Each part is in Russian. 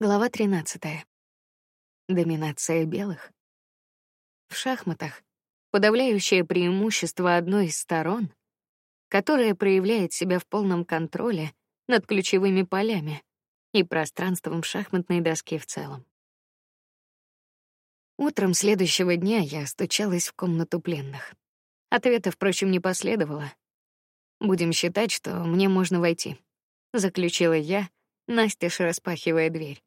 Глава 13. Доминация белых. В шахматах подавляющее преимущество одной из сторон, которая проявляет себя в полном контроле над ключевыми полями и пространством шахматной доски в целом. Утром следующего дня я стучалась в комнату пленных. Ответа, впрочем, не последовало. Будем считать, что мне можно войти, заключила я, настежь распахивая дверь.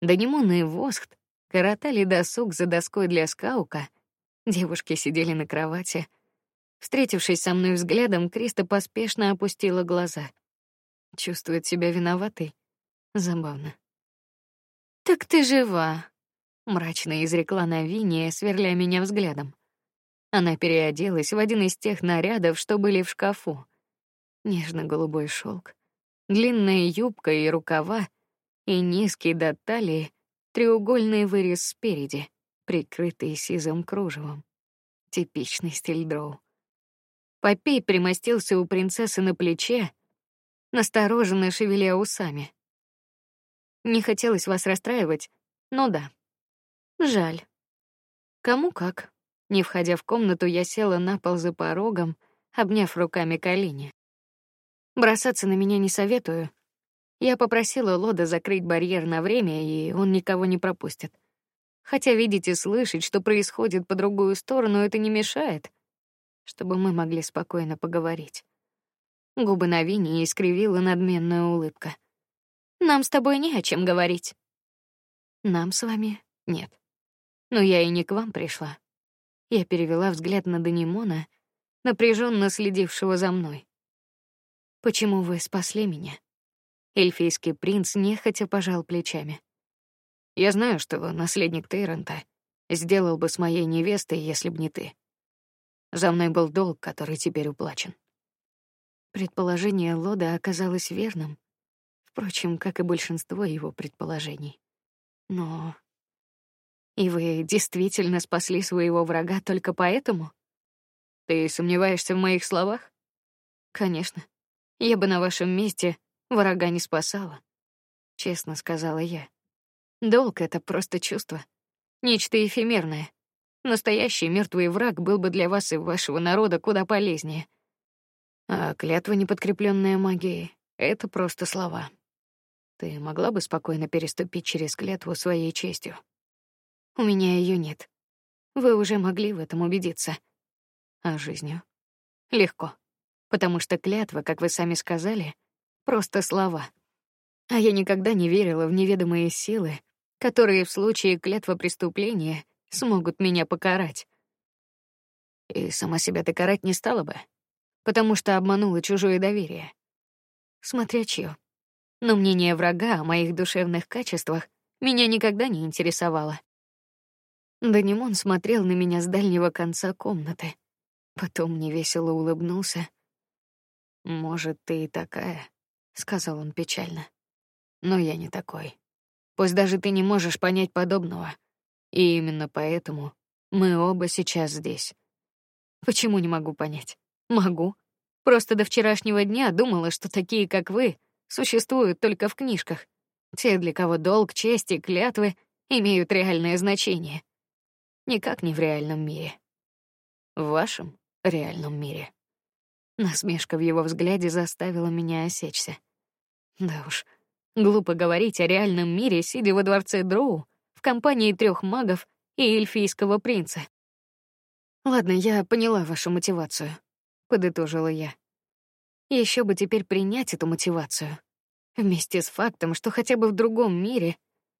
Данимон и Воскт коротали досуг за доской для скаука. Девушки сидели на кровати. Встретившись со мной взглядом, Криста поспешно опустила глаза. Чувствует себя виноватой. Забавно. Так ты жива, мрачно изрекла Навиния, сверля меня взглядом. Она переоделась в один из тех нарядов, что были в шкафу. Нежно-голубой шелк, длинная юбка и рукава и низкий до талии треугольный вырез спереди, прикрытый сизым кружевом. Типичный стиль дроу. Попей примостился у принцессы на плече, настороженно шевеля усами. Не хотелось вас расстраивать, но да. Жаль. Кому как. Не входя в комнату, я села на пол за порогом, обняв руками колени. Бросаться на меня не советую. Я попросила Лода закрыть барьер на время, и он никого не пропустит. Хотя видеть и слышать, что происходит по другую сторону, это не мешает, чтобы мы могли спокойно поговорить. Губы на Вине искривила надменная улыбка. Нам с тобой не о чем говорить. Нам с вами нет. Но я и не к вам пришла. Я перевела взгляд на Данимона, напряженно следившего за мной. Почему вы спасли меня? Эльфийский принц нехотя пожал плечами. Я знаю, что наследник Тейронта сделал бы с моей невестой, если б не ты. За мной был долг, который теперь уплачен. Предположение Лода оказалось верным, впрочем, как и большинство его предположений. Но и вы действительно спасли своего врага только поэтому? Ты сомневаешься в моих словах? Конечно. Я бы на вашем месте Врага не спасала, честно сказала я. Долг это просто чувство, нечто эфемерное. Настоящий мертвый враг был бы для вас и вашего народа куда полезнее. А клятва, не подкрепленная магией, это просто слова. Ты могла бы спокойно переступить через клятву своей честью. У меня ее нет. Вы уже могли в этом убедиться. А жизнью легко, потому что клятва, как вы сами сказали, просто слова. А я никогда не верила в неведомые силы, которые в случае клятва преступления смогут меня покарать. И сама себя ты карать не стала бы, потому что обманула чужое доверие. Смотря чье. Но мнение врага о моих душевных качествах меня никогда не интересовало. Данимон смотрел на меня с дальнего конца комнаты, потом невесело улыбнулся. Может, ты и такая, сказал он печально. Но я не такой. Пусть даже ты не можешь понять подобного, и именно поэтому мы оба сейчас здесь. Почему не могу понять? Могу. Просто до вчерашнего дня думала, что такие, как вы, существуют только в книжках. Те, для кого долг, честь и клятвы имеют реальное значение. Никак не в реальном мире. В вашем реальном мире. Насмешка в его взгляде заставила меня осечься. Да уж, глупо говорить о реальном мире, сидя во дворце Дроу в компании трех магов и эльфийского принца. Ладно, я поняла вашу мотивацию, подытожила я. Еще бы теперь принять эту мотивацию, вместе с фактом, что хотя бы в другом мире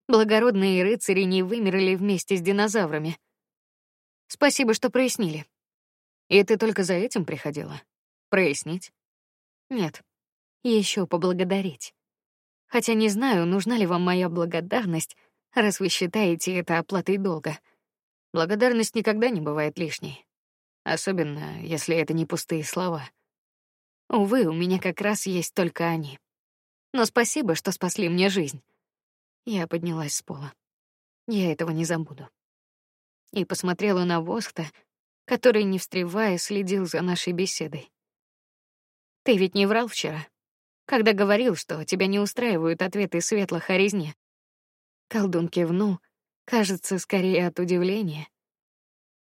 благородные рыцари не вымерли вместе с динозаврами. Спасибо, что прояснили. И ты только за этим приходила? Прояснить? Нет еще поблагодарить. Хотя не знаю, нужна ли вам моя благодарность, раз вы считаете это оплатой долга. Благодарность никогда не бывает лишней, особенно если это не пустые слова. Увы, у меня как раз есть только они. Но спасибо, что спасли мне жизнь. Я поднялась с пола. Я этого не забуду. И посмотрела на Воскта, который, не встревая, следил за нашей беседой. Ты ведь не врал вчера? Когда говорил, что тебя не устраивают ответы светлых о резне. Колдун кивнул, кажется, скорее от удивления.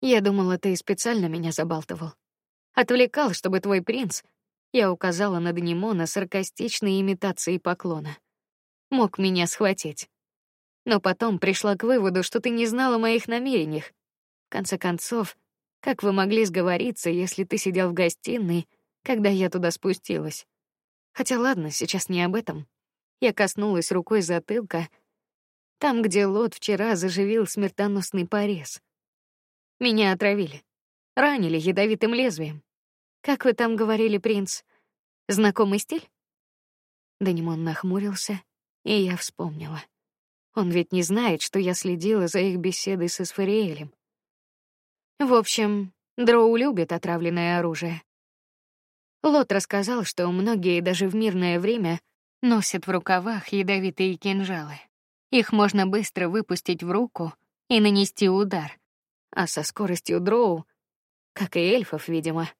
Я думала, ты специально меня забалтывал. Отвлекал, чтобы твой принц, я указала на Данимона саркастичной имитацией поклона, мог меня схватить. Но потом пришла к выводу, что ты не знала моих намерениях. В конце концов, как вы могли сговориться, если ты сидел в гостиной, когда я туда спустилась? Хотя ладно, сейчас не об этом. Я коснулась рукой затылка, там, где Лот вчера заживил смертоносный порез. Меня отравили, ранили ядовитым лезвием. Как вы там говорили, принц? Знакомый стиль? Данимон нахмурился, и я вспомнила. Он ведь не знает, что я следила за их беседой со Сфариэлем. В общем, Дроу любит отравленное оружие. Лот рассказал, что многие даже в мирное время носят в рукавах ядовитые кинжалы. Их можно быстро выпустить в руку и нанести удар. А со скоростью дроу, как и эльфов, видимо,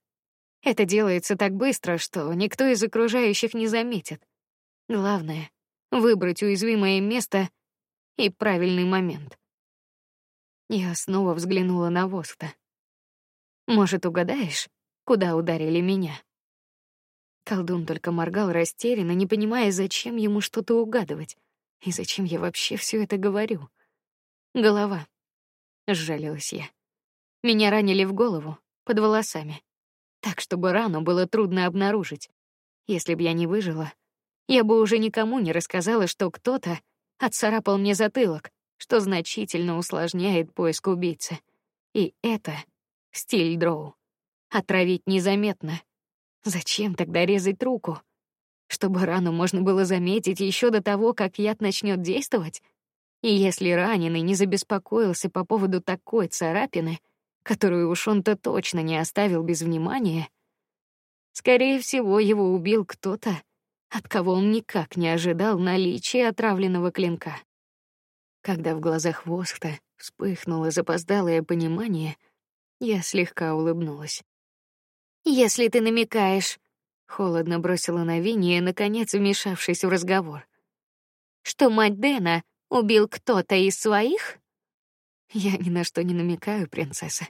это делается так быстро, что никто из окружающих не заметит. Главное выбрать уязвимое место и правильный момент. Я снова взглянула на Воста. Может, угадаешь, куда ударили меня? Колдун только моргал растерянно, не понимая, зачем ему что-то угадывать. И зачем я вообще все это говорю? Голова. Сжалилась я. Меня ранили в голову, под волосами, так чтобы рану было трудно обнаружить. Если бы я не выжила, я бы уже никому не рассказала, что кто-то отцарапал мне затылок, что значительно усложняет поиск убийцы. И это стиль дроу. Отравить незаметно. Зачем тогда резать руку? чтобы рану можно было заметить еще до того, как яд начнет действовать. И если раненый не забеспокоился по поводу такой царапины, которую уж он-то точно не оставил без внимания, скорее всего, его убил кто-то, от кого он никак не ожидал наличия отравленного клинка. Когда в глазах Восхта вспыхнуло запоздалое понимание, я слегка улыбнулась. Если ты намекаешь, Холодно бросила на Винни, наконец вмешавшись в разговор. Что мать Дэна убил кто-то из своих? Я ни на что не намекаю, принцесса.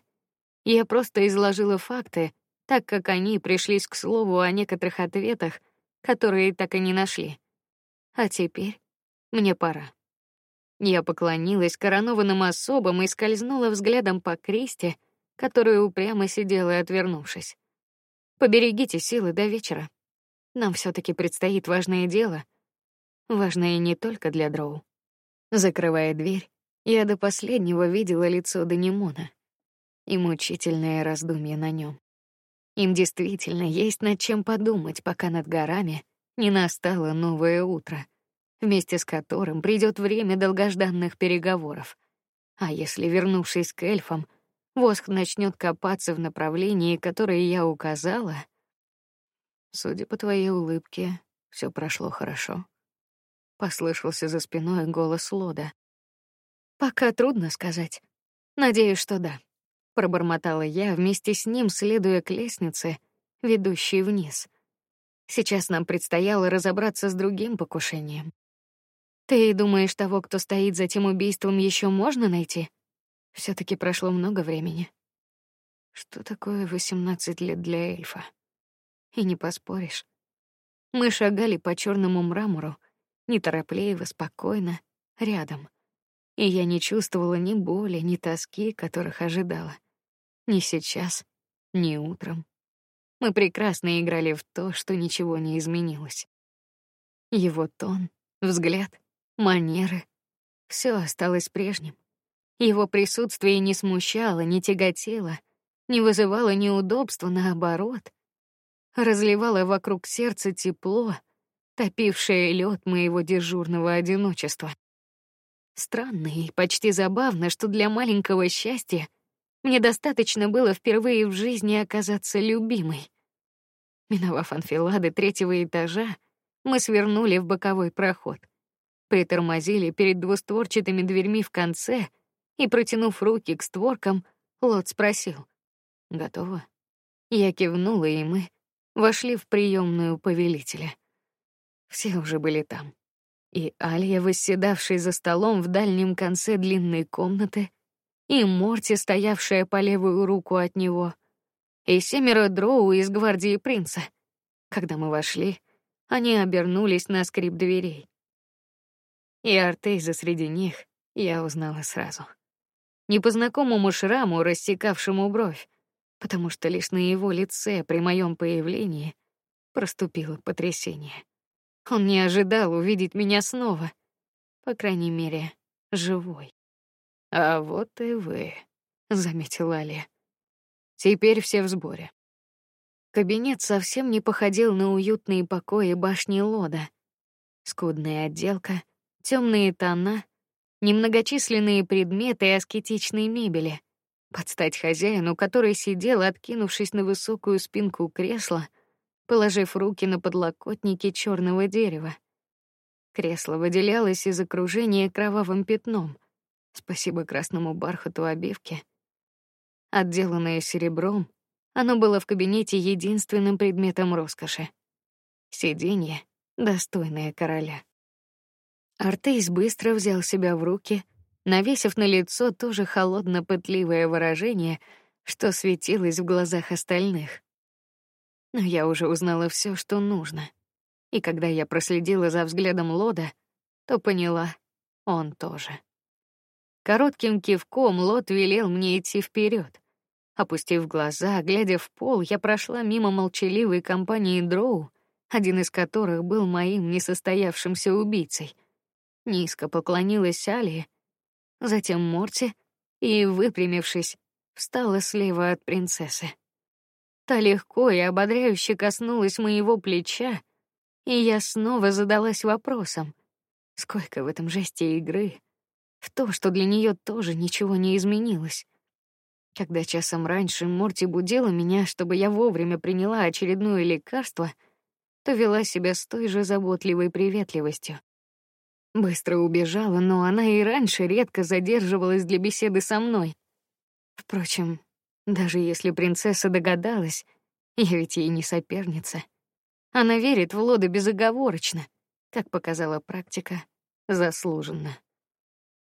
Я просто изложила факты, так как они пришлись к слову о некоторых ответах, которые так и не нашли. А теперь мне пора. Я поклонилась коронованным особам и скользнула взглядом по кресте, которая упрямо сидела, отвернувшись. Поберегите силы до вечера. Нам все таки предстоит важное дело, важное не только для Дроу. Закрывая дверь, я до последнего видела лицо Данимона и мучительное раздумье на нем. Им действительно есть над чем подумать, пока над горами не настало новое утро, вместе с которым придет время долгожданных переговоров. А если, вернувшись к эльфам, Воск начнет копаться в направлении, которое я указала. Судя по твоей улыбке, все прошло хорошо. Послышался за спиной голос Лода. Пока трудно сказать. Надеюсь, что да. Пробормотала я вместе с ним, следуя к лестнице, ведущей вниз. Сейчас нам предстояло разобраться с другим покушением. Ты думаешь, того, кто стоит за тем убийством, еще можно найти? Все таки прошло много времени. Что такое восемнадцать лет для эльфа? И не поспоришь. Мы шагали по черному мрамору, неторопливо, спокойно, рядом. И я не чувствовала ни боли, ни тоски, которых ожидала. Ни сейчас, ни утром. Мы прекрасно играли в то, что ничего не изменилось. Его тон, взгляд, манеры — все осталось прежним. Его присутствие не смущало, не тяготило, не вызывало неудобства, наоборот, разливало вокруг сердца тепло, топившее лед моего дежурного одиночества. Странно и почти забавно, что для маленького счастья мне достаточно было впервые в жизни оказаться любимой. Миновав анфилады третьего этажа, мы свернули в боковой проход, притормозили перед двустворчатыми дверьми в конце — и, протянув руки к створкам, Лот спросил: "Готово?" Я кивнула, и мы вошли в приемную повелителя. Все уже были там. и Алия, восседавшая за столом в дальнем конце длинной комнаты, и Морти, стоявшая по левую руку от него, и семеро дроу из гвардии принца. Когда мы вошли, они обернулись на скрип дверей. И Артейза среди них я узнала сразу. Не по знакомому шраму, рассекавшему бровь, потому что лишь на его лице при моем появлении проступило потрясение. Он не ожидал увидеть меня снова, по крайней мере, живой. А вот и вы, заметила Али. Теперь все в сборе. Кабинет совсем не походил на уютные покои башни Лода. Скудная отделка, темные тона, немногочисленные предметы и аскетичной мебели. Под стать хозяину, который сидел, откинувшись на высокую спинку кресла, положив руки на подлокотники черного дерева. Кресло выделялось из окружения кровавым пятном. Спасибо красному бархату обивки. Отделанное серебром, оно было в кабинете единственным предметом роскоши. Сиденье, достойное короля. Артейс быстро взял себя в руки, навесив на лицо тоже холодно-пытливое выражение, что светилось в глазах остальных но я уже узнала все, что нужно. И когда я проследила за взглядом Лода, то поняла, он тоже. Коротким кивком Лот велел мне идти вперед. Опустив глаза, глядя в пол, я прошла мимо молчаливой компании Дроу, один из которых был моим несостоявшимся убийцей. Низко поклонилась Али, затем Морти и, выпрямившись, встала слева от принцессы. Та легко и ободряюще коснулась моего плеча, и я снова задалась вопросом: сколько в этом жесте игры, в то, что для нее тоже ничего не изменилось. Когда часом раньше Морти будила меня, чтобы я вовремя приняла очередное лекарство, то вела себя с той же заботливой приветливостью. Быстро убежала, но она и раньше редко задерживалась для беседы со мной. Впрочем, даже если принцесса догадалась, я ведь ей не соперница. Она верит в Лода безоговорочно, как показала практика, заслуженно.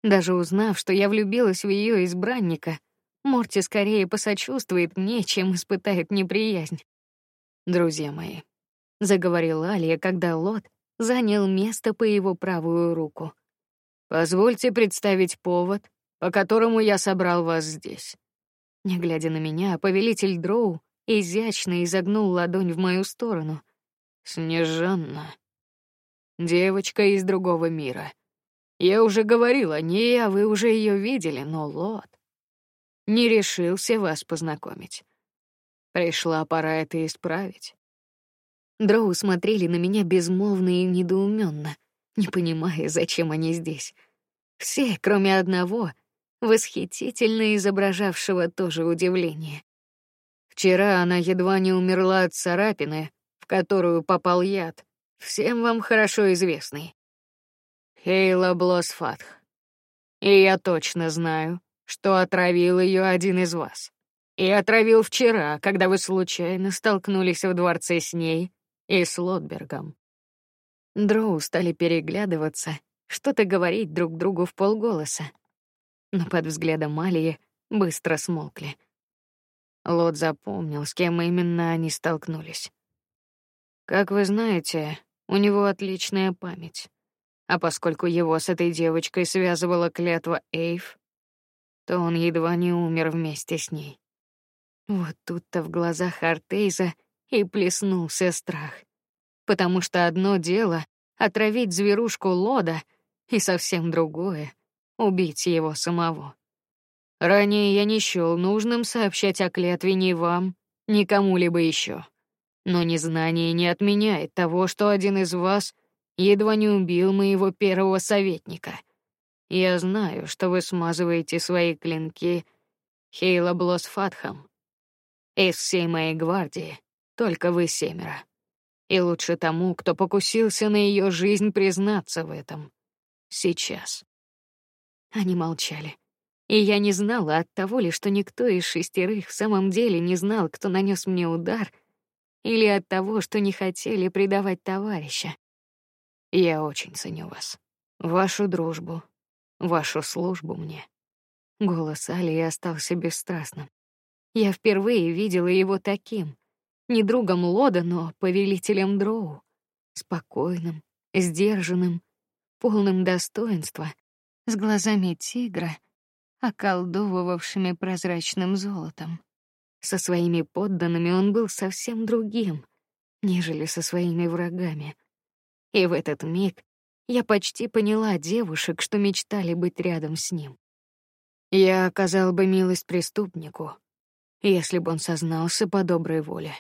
Даже узнав, что я влюбилась в ее избранника, Морти скорее посочувствует мне, чем испытает неприязнь. Друзья мои, заговорил Алия, когда Лот занял место по его правую руку. Позвольте представить повод, по которому я собрал вас здесь. Не глядя на меня, повелитель Дроу изящно изогнул ладонь в мою сторону. Снежанна, девочка из другого мира. Я уже говорил о ней, а вы уже ее видели, но Лот не решился вас познакомить. Пришла пора это исправить. Дроу смотрели на меня безмолвно и недоуменно, не понимая, зачем они здесь. Все, кроме одного, восхитительно изображавшего тоже удивление. Вчера она едва не умерла от царапины, в которую попал яд, всем вам хорошо известный. Хейла Блосфатх. И я точно знаю, что отравил ее один из вас. И отравил вчера, когда вы случайно столкнулись в дворце с ней и с Лотбергом. Дроу стали переглядываться, что-то говорить друг другу в полголоса но под взглядом Алии быстро смолкли. Лот запомнил, с кем именно они столкнулись. Как вы знаете, у него отличная память. А поскольку его с этой девочкой связывала клятва Эйв, то он едва не умер вместе с ней. Вот тут-то в глазах Артейза и плеснулся страх, потому что одно дело отравить зверушку Лода, и совсем другое убить его самого. Ранее я не счел нужным сообщать о клятве ни вам, ни кому-либо еще. Но незнание не отменяет того, что один из вас едва не убил моего первого советника. Я знаю, что вы смазываете свои клинки Хейла Блосфатхам. Из всей моей гвардии только вы семеро. И лучше тому, кто покусился на ее жизнь, признаться в этом сейчас. Они молчали. И я не знала от того ли, что никто из шестерых в самом деле не знал, кто нанес мне удар, или от того, что не хотели предавать товарища. Я очень ценю вас, вашу дружбу, вашу службу мне. Голос Алии остался бесстрастным. Я впервые видела его таким, не другом Лода, но повелителем Дроу, спокойным, сдержанным, полным достоинства, с глазами тигра, околдовывавшими прозрачным золотом. Со своими подданными он был совсем другим, нежели со своими врагами. И в этот миг я почти поняла девушек, что мечтали быть рядом с ним. Я оказал бы милость преступнику, если бы он сознался по доброй воле.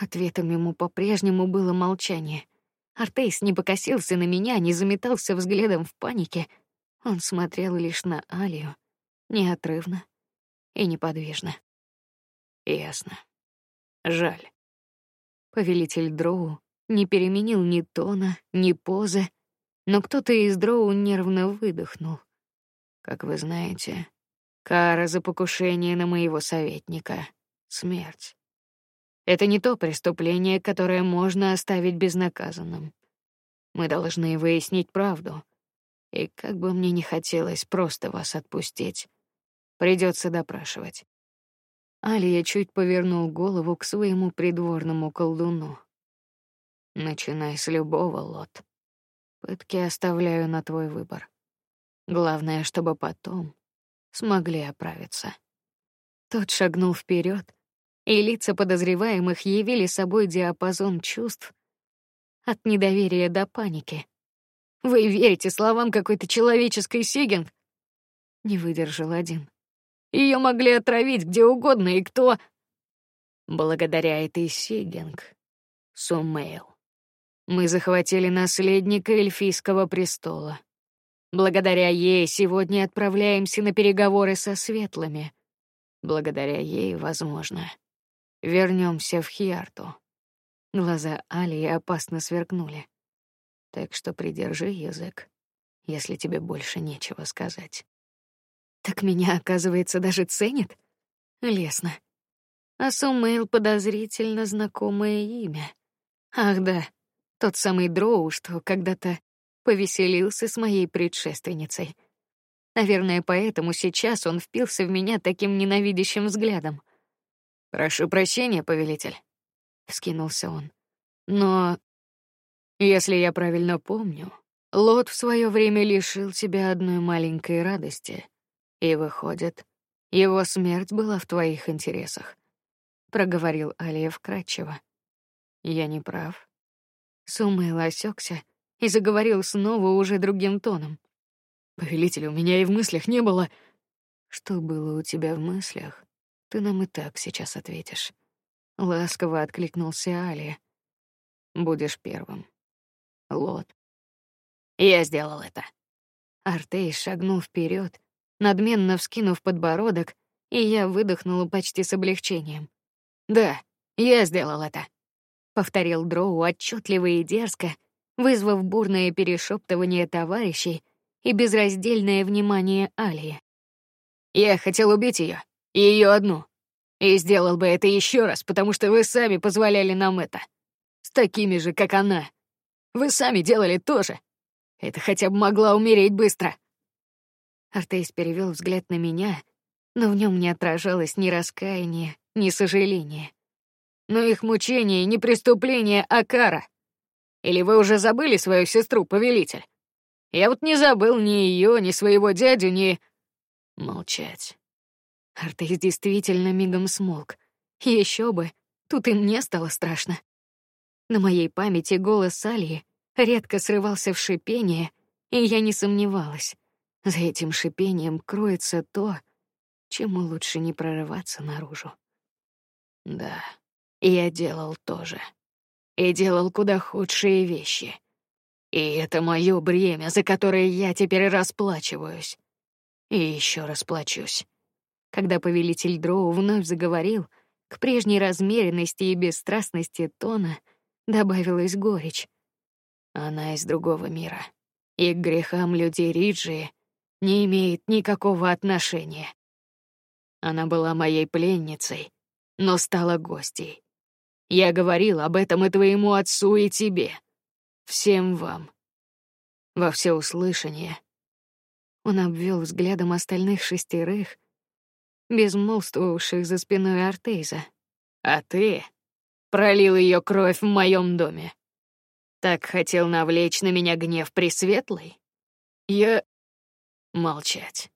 Ответом ему по-прежнему было молчание. Артейс не покосился на меня, не заметался взглядом в панике. Он смотрел лишь на Алию, неотрывно и неподвижно. Ясно. Жаль. Повелитель Дроу не переменил ни тона, ни позы, но кто-то из Дроу нервно выдохнул. Как вы знаете, кара за покушение на моего советника — смерть. Это не то преступление, которое можно оставить безнаказанным. Мы должны выяснить правду. И как бы мне не хотелось просто вас отпустить, придется допрашивать. Алия чуть повернул голову к своему придворному колдуну. Начинай с любого, Лот. Пытки оставляю на твой выбор. Главное, чтобы потом смогли оправиться. Тот шагнул вперед, и лица подозреваемых явили собой диапазон чувств от недоверия до паники. Вы верите словам какой-то человеческой Сигинг? Не выдержал один. Ее могли отравить где угодно и кто. Благодаря этой Сигинг, Сумейл, мы захватили наследника эльфийского престола. Благодаря ей сегодня отправляемся на переговоры со светлыми. Благодаря ей, возможно, вернемся в Хиарту. Глаза Алии опасно сверкнули. Так что придержи язык, если тебе больше нечего сказать. Так меня, оказывается, даже ценит. Лесно. А Сумейл подозрительно знакомое имя. Ах да, тот самый Дроу, что когда-то повеселился с моей предшественницей. Наверное, поэтому сейчас он впился в меня таким ненавидящим взглядом. Прошу прощения, повелитель, вскинулся он. Но если я правильно помню, Лот в свое время лишил тебя одной маленькой радости, и выходит, его смерть была в твоих интересах, проговорил Алиев кратчево. Я не прав. Сумел осекся и заговорил снова уже другим тоном. Повелитель, у меня и в мыслях не было. Что было у тебя в мыслях? Ты нам и так сейчас ответишь. Ласково откликнулся Али. Будешь первым. Лот. Я сделал это. Артей шагнул вперед, надменно вскинув подбородок, и я выдохнула почти с облегчением. Да, я сделал это. Повторил Дроу отчетливо и дерзко, вызвав бурное перешептывание товарищей и безраздельное внимание Алии. Я хотел убить ее, и ее одну, и сделал бы это еще раз, потому что вы сами позволяли нам это. С такими же, как она. Вы сами делали то же. Это хотя бы могла умереть быстро. Артейс перевел взгляд на меня, но в нем не отражалось ни раскаяния, ни сожаления. Но их мучение не преступление, а кара. Или вы уже забыли свою сестру, повелитель? Я вот не забыл ни ее, ни своего дядю, ни... Молчать. Артейс действительно мигом смолк. Еще бы, тут и мне стало страшно. На моей памяти голос Алии редко срывался в шипение, и я не сомневалась. За этим шипением кроется то, чему лучше не прорываться наружу. Да, я делал тоже и делал куда худшие вещи. И это мое бремя, за которое я теперь расплачиваюсь. И еще расплачусь. Когда повелитель Дроу вновь заговорил, к прежней размеренности и бесстрастности тона добавилась горечь. Она из другого мира, и к грехам людей Риджи не имеет никакого отношения. Она была моей пленницей, но стала гостьей. Я говорил об этом и твоему отцу, и тебе. всем вам во всеуслышание. Он обвел взглядом остальных шестерых, безмолвствовавших за спиной Артейза. А ты пролил ее кровь в моем доме. Так хотел навлечь на меня гнев Пресветлый? Я молчать,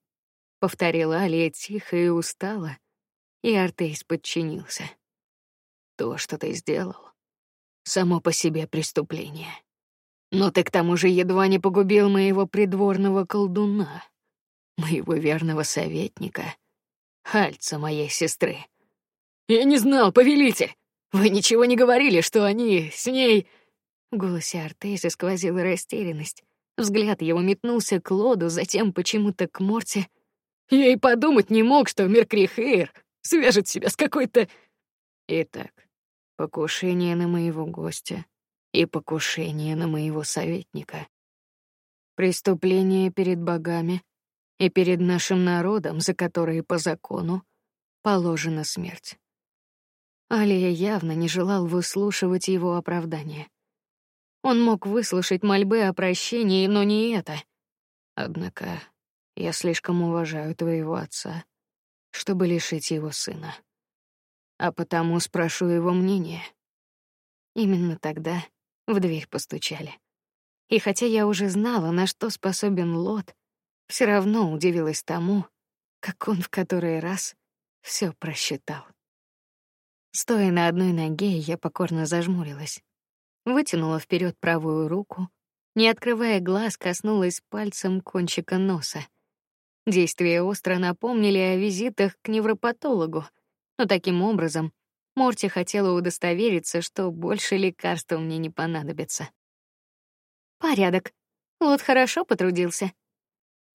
повторила Алия тихо и устало, и Артейс подчинился. То, что ты сделал, само по себе преступление. Но ты к тому же едва не погубил моего придворного колдуна, моего верного советника, Хальца моей сестры. Я не знал, повелитель. Вы ничего не говорили, что они с ней. В голосе Артейза сквозила растерянность. Взгляд его метнулся к Лоду, затем почему-то к Морте. Я и подумать не мог, что Меркрихейр свяжет себя с какой-то. Итак, покушение на моего гостя и покушение на моего советника. Преступление перед богами и перед нашим народом, за которые по закону положена смерть. Алия явно не желал выслушивать его оправдания. Он мог выслушать мольбы о прощении, но не это. Однако я слишком уважаю твоего отца, чтобы лишить его сына. А потому спрошу его мнение. Именно тогда в дверь постучали. И хотя я уже знала, на что способен Лот, все равно удивилась тому, как он в который раз все просчитал. Стоя на одной ноге, я покорно зажмурилась, вытянула вперед правую руку, не открывая глаз, коснулась пальцем кончика носа. Действия остро напомнили о визитах к невропатологу, но таким образом Морти хотела удостовериться, что больше лекарств мне не понадобится. Порядок. Лот хорошо потрудился.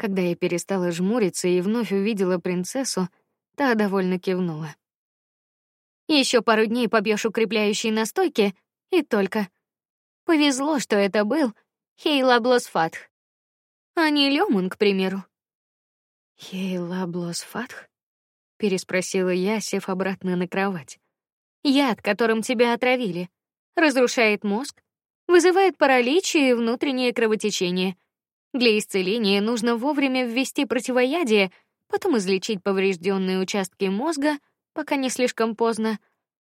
Когда я перестала жмуриться и вновь увидела принцессу, та довольно кивнула. Еще пару дней побьешь укрепляющие настойки, и только. Повезло, что это был Хейла Блосфатх, а не Лемон, к примеру. Хейла Блосфатх? переспросила я, сев обратно на кровать. Яд, которым тебя отравили, разрушает мозг, вызывает паралич и внутреннее кровотечение. Для исцеления нужно вовремя ввести противоядие, потом излечить поврежденные участки мозга — пока не слишком поздно,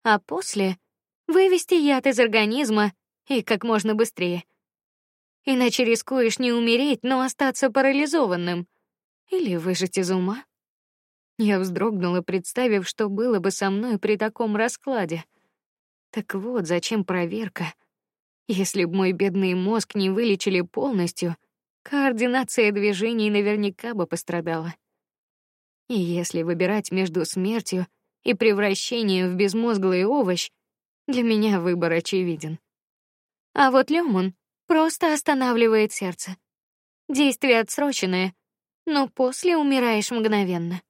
а после вывести яд из организма и как можно быстрее. Иначе рискуешь не умереть, но остаться парализованным или выжить из ума. Я вздрогнула, представив, что было бы со мной при таком раскладе. Так вот, зачем проверка? Если бы мой бедный мозг не вылечили полностью, координация движений наверняка бы пострадала. И если выбирать между смертью и превращением в безмозглый овощ, для меня выбор очевиден. А вот лемон просто останавливает сердце. Действие отсроченное, но после умираешь мгновенно.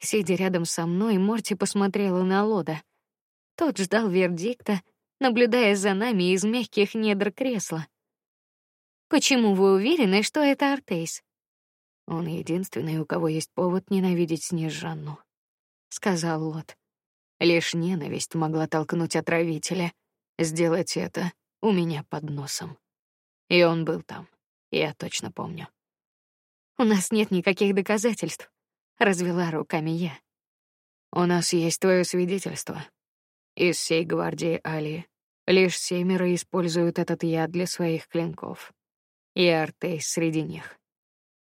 Сидя рядом со мной, Морти посмотрела на Лода. Тот ждал вердикта, наблюдая за нами из мягких недр кресла. Почему вы уверены, что это Артейс? Он единственный, у кого есть повод ненавидеть Снежанну сказал Лот. Лишь ненависть могла толкнуть отравителя сделать это у меня под носом. И он был там, я точно помню. У нас нет никаких доказательств, развела руками я. У нас есть твое свидетельство. Из всей гвардии Али лишь семеро используют этот яд для своих клинков. И Артейс среди них.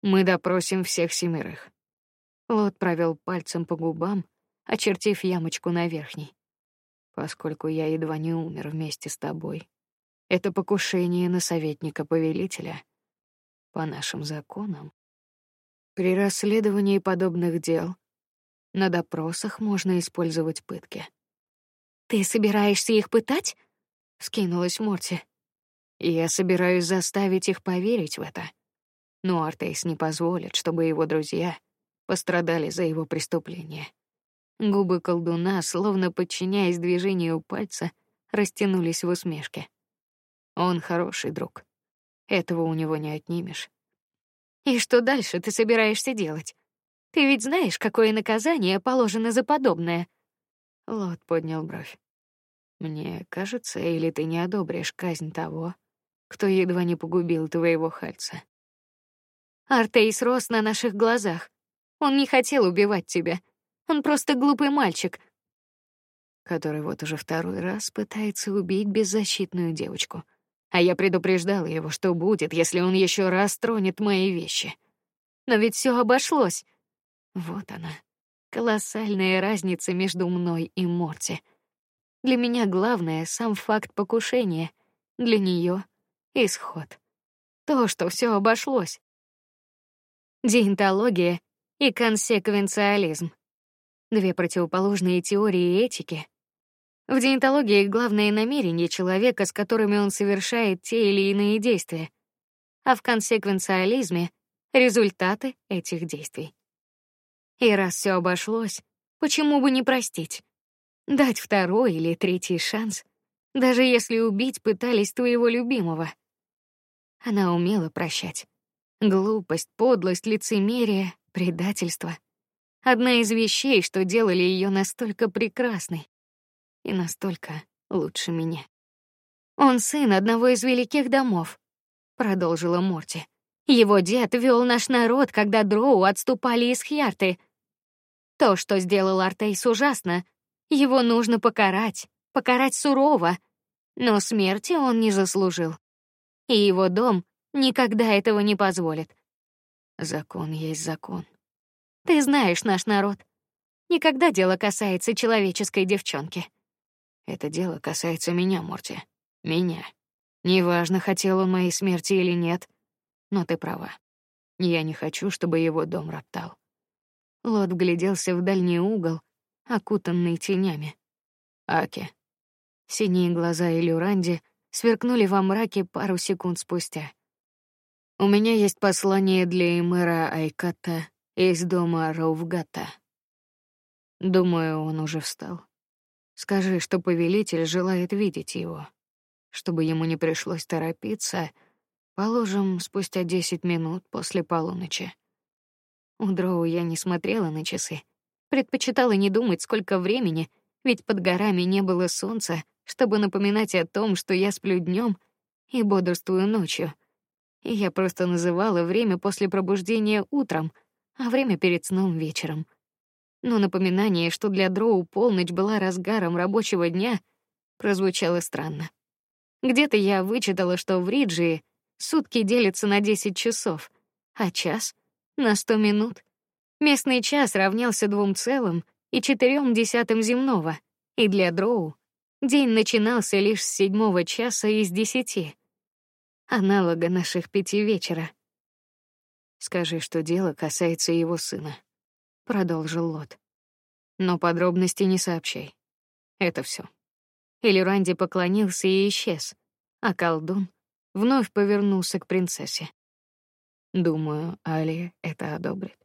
Мы допросим всех семерых. Лот провел пальцем по губам, очертив ямочку на верхней. Поскольку я едва не умер вместе с тобой, это покушение на советника повелителя. По нашим законам, при расследовании подобных дел на допросах можно использовать пытки. Ты собираешься их пытать? скинулась Морти. Я собираюсь заставить их поверить в это. Но Артейс не позволит, чтобы его друзья пострадали за его преступление. Губы колдуна, словно подчиняясь движению пальца, растянулись в усмешке. Он хороший друг. Этого у него не отнимешь. И что дальше ты собираешься делать? Ты ведь знаешь, какое наказание положено за подобное. Лот поднял бровь. Мне кажется, или ты не одобришь казнь того, кто едва не погубил твоего Хальца. Артейс рос на наших глазах. Он не хотел убивать тебя. Он просто глупый мальчик, который вот уже второй раз пытается убить беззащитную девочку. А я предупреждала его, что будет, если он еще раз тронет мои вещи. Но ведь все обошлось. Вот она, колоссальная разница между мной и Морти. Для меня главное сам факт покушения, для нее исход. То, что все обошлось. Диентология и консеквенциализм. Две противоположные теории этики, в диентологии главное намерение человека, с которыми он совершает те или иные действия, а в консеквенциализме результаты этих действий. И раз все обошлось, почему бы не простить? Дать второй или третий шанс, даже если убить пытались твоего любимого. Она умела прощать. Глупость, подлость, лицемерие, предательство. Одна из вещей, что делали ее настолько прекрасной и настолько лучше меня. Он сын одного из великих домов, продолжила Морти. Его дед вел наш народ, когда дроу отступали из Хьярты. То, что сделал Артейс, ужасно. Его нужно покарать, покарать сурово, но смерти он не заслужил. И его дом никогда этого не позволит. Закон есть закон. Ты знаешь наш народ. Никогда дело касается человеческой девчонки. Это дело касается меня, Морти. Меня. Неважно, хотел он моей смерти или нет, но ты права. Я не хочу, чтобы его дом роптал. Лот вгляделся в дальний угол, окутанный тенями. Аки. Синие глаза Илюранди сверкнули во мраке пару секунд спустя. У меня есть послание для мэра Айката из дома Роувгата. Думаю, он уже встал. Скажи, что повелитель желает видеть его, чтобы ему не пришлось торопиться. Положим, спустя десять минут после полуночи. У Дроу я не смотрела на часы, предпочитала не думать, сколько времени, ведь под горами не было солнца, чтобы напоминать о том, что я сплю днем и бодрствую ночью. И я просто называла время после пробуждения утром, а время перед сном вечером но напоминание, что для Дроу полночь была разгаром рабочего дня, прозвучало странно. Где-то я вычитала, что в Риджии сутки делятся на 10 часов, а час на 100 минут. Местный час равнялся двум целым и четырем десятым земного, и для Дроу день начинался лишь с седьмого часа из десяти, аналога наших пяти вечера. Скажи, что дело касается его сына продолжил Лот. Но подробности не сообщай. Это все. Ранди поклонился и исчез, а колдун вновь повернулся к принцессе. Думаю, Али это одобрит.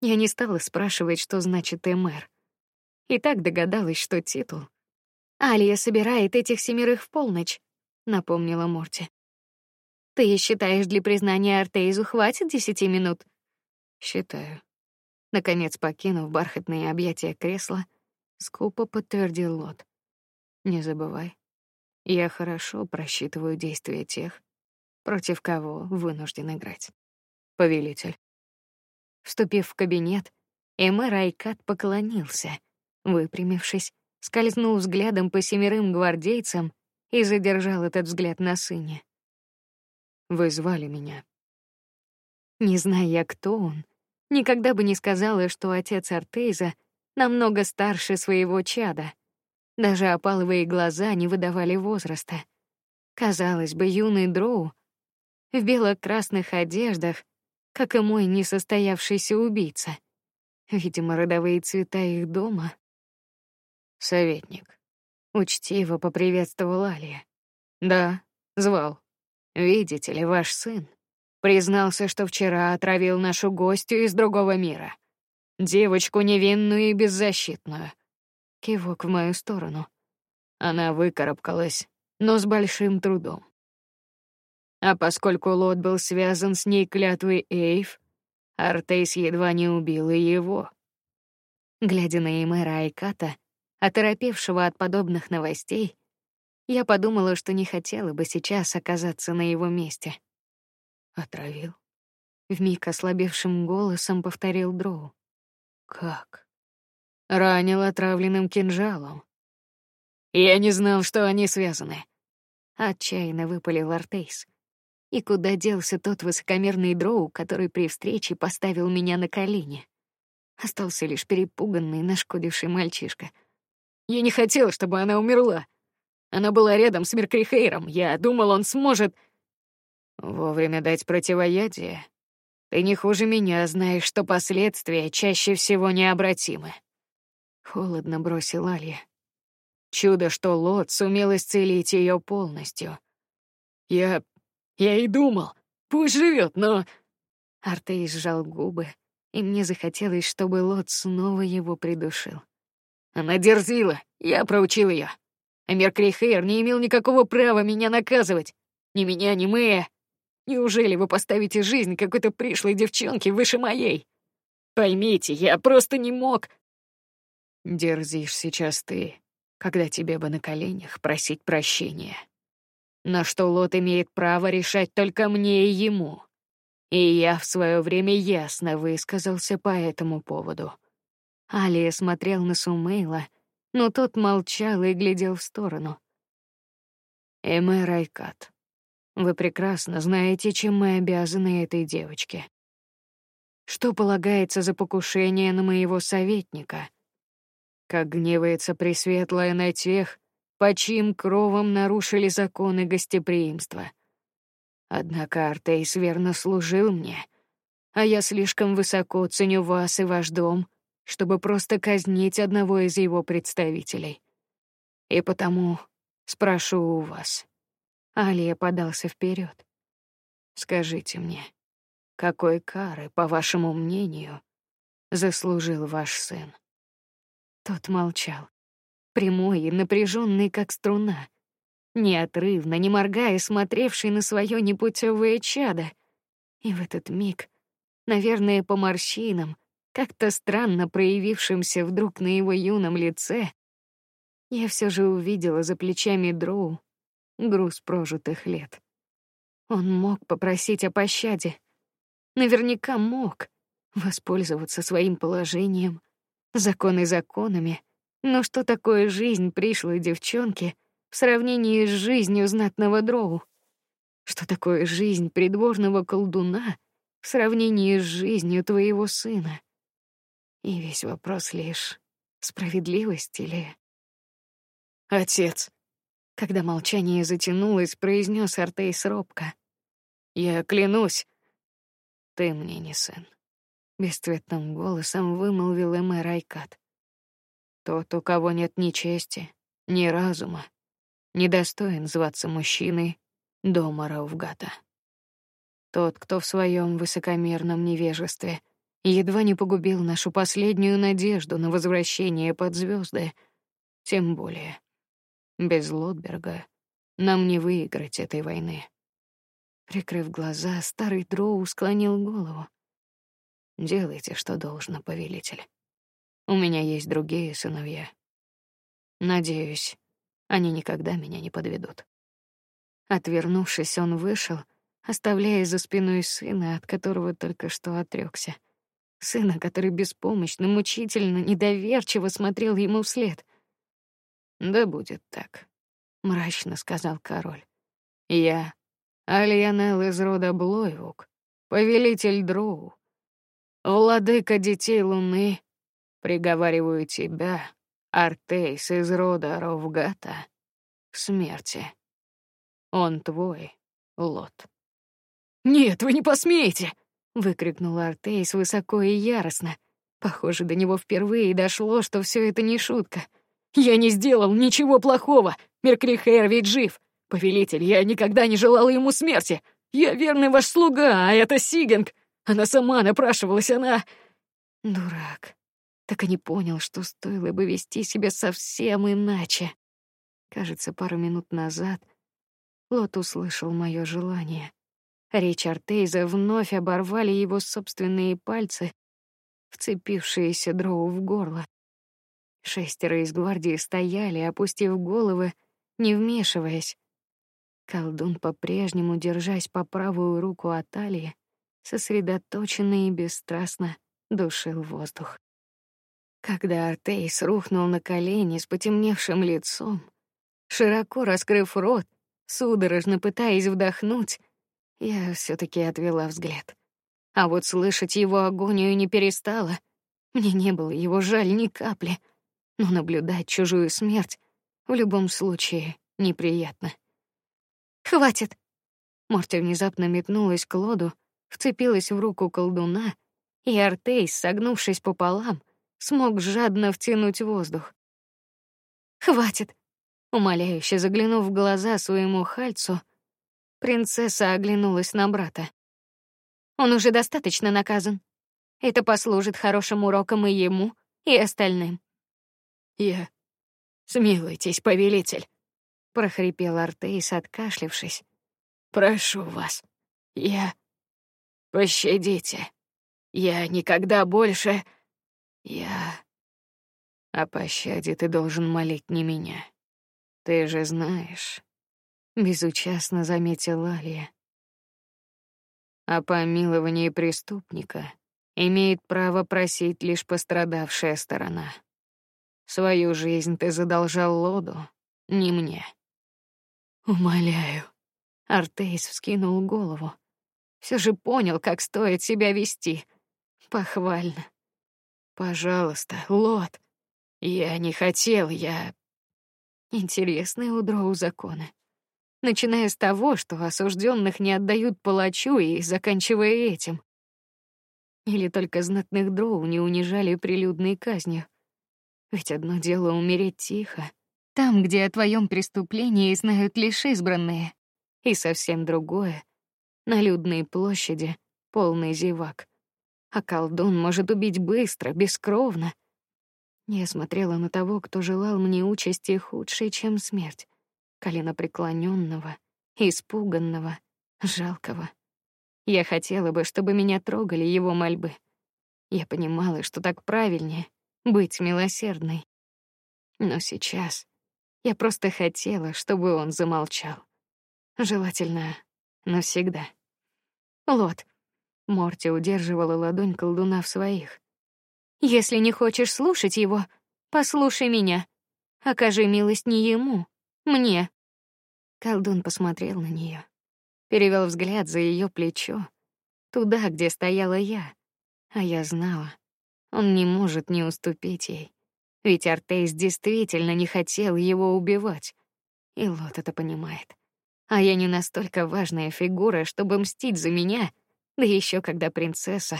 Я не стала спрашивать, что значит эмэр. И так догадалась, что титул. Алия собирает этих семерых в полночь, напомнила Морти. Ты считаешь, для признания Артейзу хватит десяти минут? Считаю. Наконец, покинув бархатные объятия кресла, скупо подтвердил Лот. Не забывай, я хорошо просчитываю действия тех, против кого вынужден играть. Повелитель. Вступив в кабинет, Эмэ Райкат поклонился, выпрямившись, скользнул взглядом по семерым гвардейцам и задержал этот взгляд на сыне. Вы звали меня. Не зная, кто он, Никогда бы не сказала, что отец Артейза намного старше своего чада. Даже опаловые глаза не выдавали возраста. Казалось бы, юный дроу в бело-красных одеждах, как и мой несостоявшийся убийца. Видимо, родовые цвета их дома. Советник. Учтиво поприветствовал Алия. Да, звал. Видите ли, ваш сын Признался, что вчера отравил нашу гостью из другого мира. Девочку невинную и беззащитную. Кивок в мою сторону. Она выкарабкалась, но с большим трудом. А поскольку Лот был связан с ней клятвой Эйв, Артейс едва не убил и его. Глядя на Эмера Айката, оторопевшего от подобных новостей, Я подумала, что не хотела бы сейчас оказаться на его месте. Отравил. Вмиг ослабевшим голосом повторил Дроу. Как? Ранил отравленным кинжалом. Я не знал, что они связаны. Отчаянно выпалил Артейс. И куда делся тот высокомерный дроу, который при встрече поставил меня на колени? Остался лишь перепуганный, нашкодивший мальчишка. Я не хотел, чтобы она умерла. Она была рядом с Меркрихейром. Я думал, он сможет вовремя дать противоядие. Ты не хуже меня знаешь, что последствия чаще всего необратимы. Холодно бросил Алья. Чудо, что Лот сумел исцелить ее полностью. Я... я и думал, пусть живет, но... Артей сжал губы, и мне захотелось, чтобы Лот снова его придушил. Она дерзила, я проучил ее. А Меркрихейр не имел никакого права меня наказывать. Ни меня, ни Мэя. Неужели вы поставите жизнь какой-то пришлой девчонки выше моей? Поймите, я просто не мог. Дерзишь сейчас ты, когда тебе бы на коленях просить прощения. На что Лот имеет право решать только мне и ему. И я в свое время ясно высказался по этому поводу. Алия смотрел на Сумейла, но тот молчал и глядел в сторону. Эмэ Райкат, вы прекрасно знаете, чем мы обязаны этой девочке. Что полагается за покушение на моего советника? как гневается Пресветлая на тех, по чьим кровом нарушили законы гостеприимства. Однако Артейс верно служил мне, а я слишком высоко ценю вас и ваш дом, чтобы просто казнить одного из его представителей. И потому спрошу у вас. Алия подался вперед. Скажите мне, какой кары, по вашему мнению, заслужил ваш сын? Тот молчал, прямой и напряженный, как струна, неотрывно, не моргая, смотревший на свое непутевое чадо. И в этот миг, наверное, по морщинам, как-то странно проявившимся вдруг на его юном лице, я все же увидела за плечами Дроу груз прожитых лет. Он мог попросить о пощаде, наверняка мог воспользоваться своим положением, Законы законами, но что такое жизнь пришлой девчонки в сравнении с жизнью знатного дроу? Что такое жизнь придворного колдуна в сравнении с жизнью твоего сына? И весь вопрос лишь справедливость или отец. Когда молчание затянулось, произнес Артейс робко: "Я клянусь, ты мне не сын" бесцветным голосом вымолвил Эмэ Райкат. Тот, у кого нет ни чести, ни разума, недостоин зваться мужчиной дома Рауфгата. Тот, кто в своем высокомерном невежестве едва не погубил нашу последнюю надежду на возвращение под звезды, тем более без Лотберга нам не выиграть этой войны. Прикрыв глаза, старый Дроу склонил голову. Делайте, что должно, повелитель. У меня есть другие сыновья. Надеюсь, они никогда меня не подведут. Отвернувшись, он вышел, оставляя за спиной сына, от которого только что отрёкся. Сына, который беспомощно, мучительно, недоверчиво смотрел ему вслед. Да будет так, мрачно сказал король. Я, Алианел из рода Блойвук, повелитель Дроу, Владыка детей Луны, приговариваю тебя, Артейс из рода Ровгата, к смерти. Он твой, Лот. Нет, вы не посмеете! Выкрикнул Артейс высоко и яростно. Похоже, до него впервые дошло, что все это не шутка. Я не сделал ничего плохого. Меркрихер ведь жив. Повелитель, я никогда не желал ему смерти. Я верный ваш слуга, а это Сигинг. Она сама напрашивалась, она... Дурак. Так и не понял, что стоило бы вести себя совсем иначе. Кажется, пару минут назад Лот услышал мое желание. Речь Артейза вновь оборвали его собственные пальцы, вцепившиеся дроу в горло. Шестеро из гвардии стояли, опустив головы, не вмешиваясь. Колдун, по-прежнему держась по правую руку от талии, сосредоточенно и бесстрастно душил воздух. Когда Артейс рухнул на колени с потемневшим лицом, широко раскрыв рот, судорожно пытаясь вдохнуть, я все таки отвела взгляд. А вот слышать его агонию не перестала. Мне не было его жаль ни капли, но наблюдать чужую смерть в любом случае неприятно. Хватит. Морти внезапно метнулась к Лоду, вцепилась в руку колдуна, и Артейс, согнувшись пополам, смог жадно втянуть воздух. Хватит. Умоляюще заглянув в глаза своему хальцу, принцесса оглянулась на брата. Он уже достаточно наказан. Это послужит хорошим уроком и ему, и остальным. Я смилуйтесь, повелитель, прохрипел Артейс, откашлившись. Прошу вас. Я пощадите. Я никогда больше я о пощаде ты должен молить не меня. Ты же знаешь, безучастно заметила Алия. О помиловании преступника имеет право просить лишь пострадавшая сторона. Свою жизнь ты задолжал Лоду, не мне. Умоляю. Артейс вскинул голову. Все же понял, как стоит себя вести. Похвально. Пожалуйста, Лот. Я не хотел, я Интересные у Дроу законы. Начиная с того, что осужденных не отдают палачу, и заканчивая этим. Или только знатных Дроу не унижали прилюдной казнью. Ведь одно дело умереть тихо, там, где о твоем преступлении знают лишь избранные, и совсем другое — на людной площади, полный зевак. А колдун может убить быстро, бескровно, я смотрела на того, кто желал мне участи худшей, чем смерть, колено преклоненного, испуганного, жалкого. Я хотела бы, чтобы меня трогали его мольбы. Я понимала, что так правильнее быть милосердной. Но сейчас я просто хотела, чтобы он замолчал. Желательно навсегда. Лот. Морти удерживала ладонь колдуна в своих. Если не хочешь слушать его, послушай меня. Окажи милость не ему, мне. Колдун посмотрел на нее, перевел взгляд за ее плечо, туда, где стояла я, а я знала, он не может не уступить ей, ведь Артейс действительно не хотел его убивать, и Лот это понимает. А я не настолько важная фигура, чтобы мстить за меня, да еще когда принцесса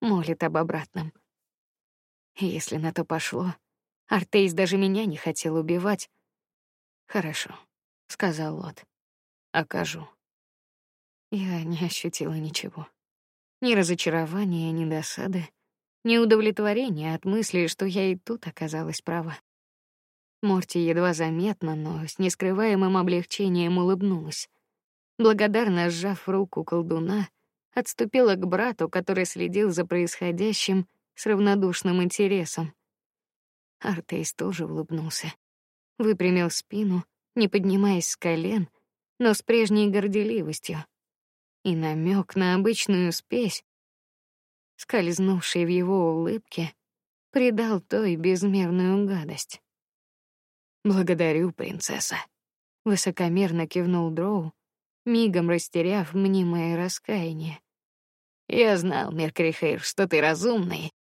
молит об обратном. Если на то пошло, Артейс даже меня не хотел убивать. Хорошо, сказал Лот. Окажу. Я не ощутила ничего. Ни разочарования, ни досады, ни удовлетворения от мысли, что я и тут оказалась права. Морти едва заметно, но с нескрываемым облегчением улыбнулась. Благодарно сжав руку колдуна, отступила к брату, который следил за происходящим с равнодушным интересом. Артейс тоже улыбнулся, выпрямил спину, не поднимаясь с колен, но с прежней горделивостью. И намек на обычную спесь, скользнувший в его улыбке, придал той безмерную гадость. Благодарю, принцесса. Высокомерно кивнул Дроу, мигом растеряв мнимое раскаяние. Я знал, Меркрихейр, что ты разумный,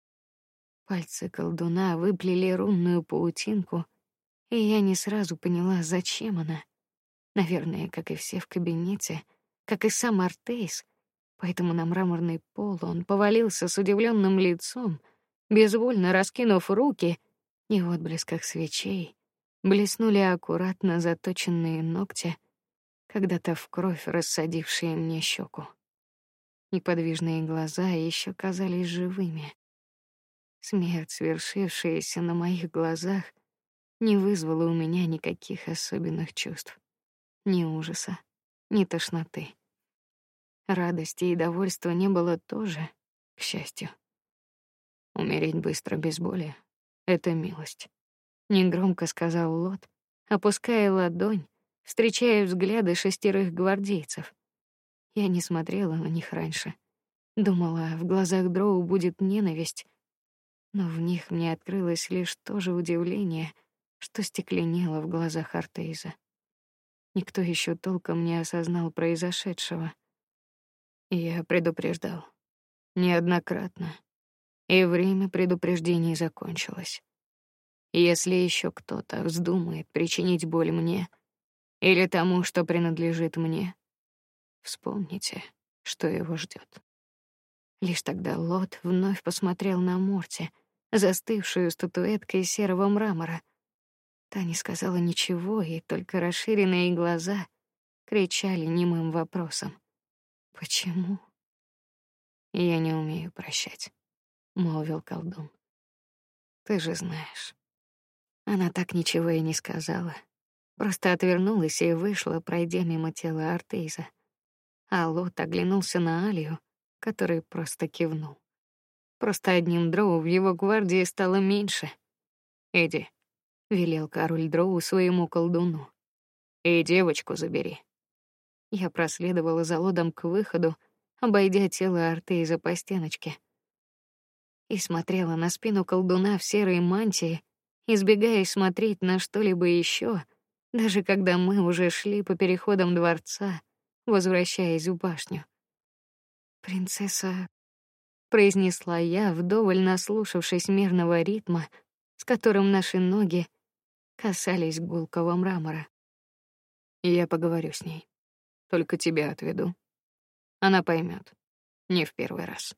Пальцы колдуна выплели рунную паутинку, и я не сразу поняла, зачем она. Наверное, как и все в кабинете, как и сам Артейс, поэтому на мраморный пол он повалился с удивленным лицом, безвольно раскинув руки, и в отблесках свечей блеснули аккуратно заточенные ногти, когда-то в кровь рассадившие мне щеку. Неподвижные глаза еще казались живыми. Смерть, свершившаяся на моих глазах, не вызвала у меня никаких особенных чувств, ни ужаса, ни тошноты. Радости и довольства не было тоже, к счастью. Умереть быстро без боли это милость, негромко сказал Лот, опуская ладонь встречаю взгляды шестерых гвардейцев. Я не смотрела на них раньше. Думала, в глазах Дроу будет ненависть, но в них мне открылось лишь то же удивление, что стекленело в глазах Артейза. Никто еще толком не осознал произошедшего. Я предупреждал неоднократно, и время предупреждений закончилось. Если еще кто-то вздумает причинить боль мне или тому, что принадлежит мне, вспомните, что его ждет. Лишь тогда Лот вновь посмотрел на Морти, застывшую статуэткой серого мрамора. Та не сказала ничего, и только расширенные глаза кричали немым вопросом: "Почему?" "Я не умею прощать", молвил колдун. "Ты же знаешь". Она так ничего и не сказала, просто отвернулась и вышла, пройдя мимо тела Артейза. А Лот оглянулся на Алию, который просто кивнул. Просто одним дроу в его гвардии стало меньше. Иди, велел король дроу своему колдуну. И девочку забери. Я проследовала за лодом к выходу, обойдя тело Артейза по стеночке, и смотрела на спину колдуна в серой мантии, избегая смотреть на что-либо еще, даже когда мы уже шли по переходам дворца, возвращаясь в башню. Принцесса, произнесла я, вдоволь наслушавшись мерного ритма, с которым наши ноги касались гулкого мрамора. Я поговорю с ней. Только тебя отведу. Она поймет. Не в первый раз.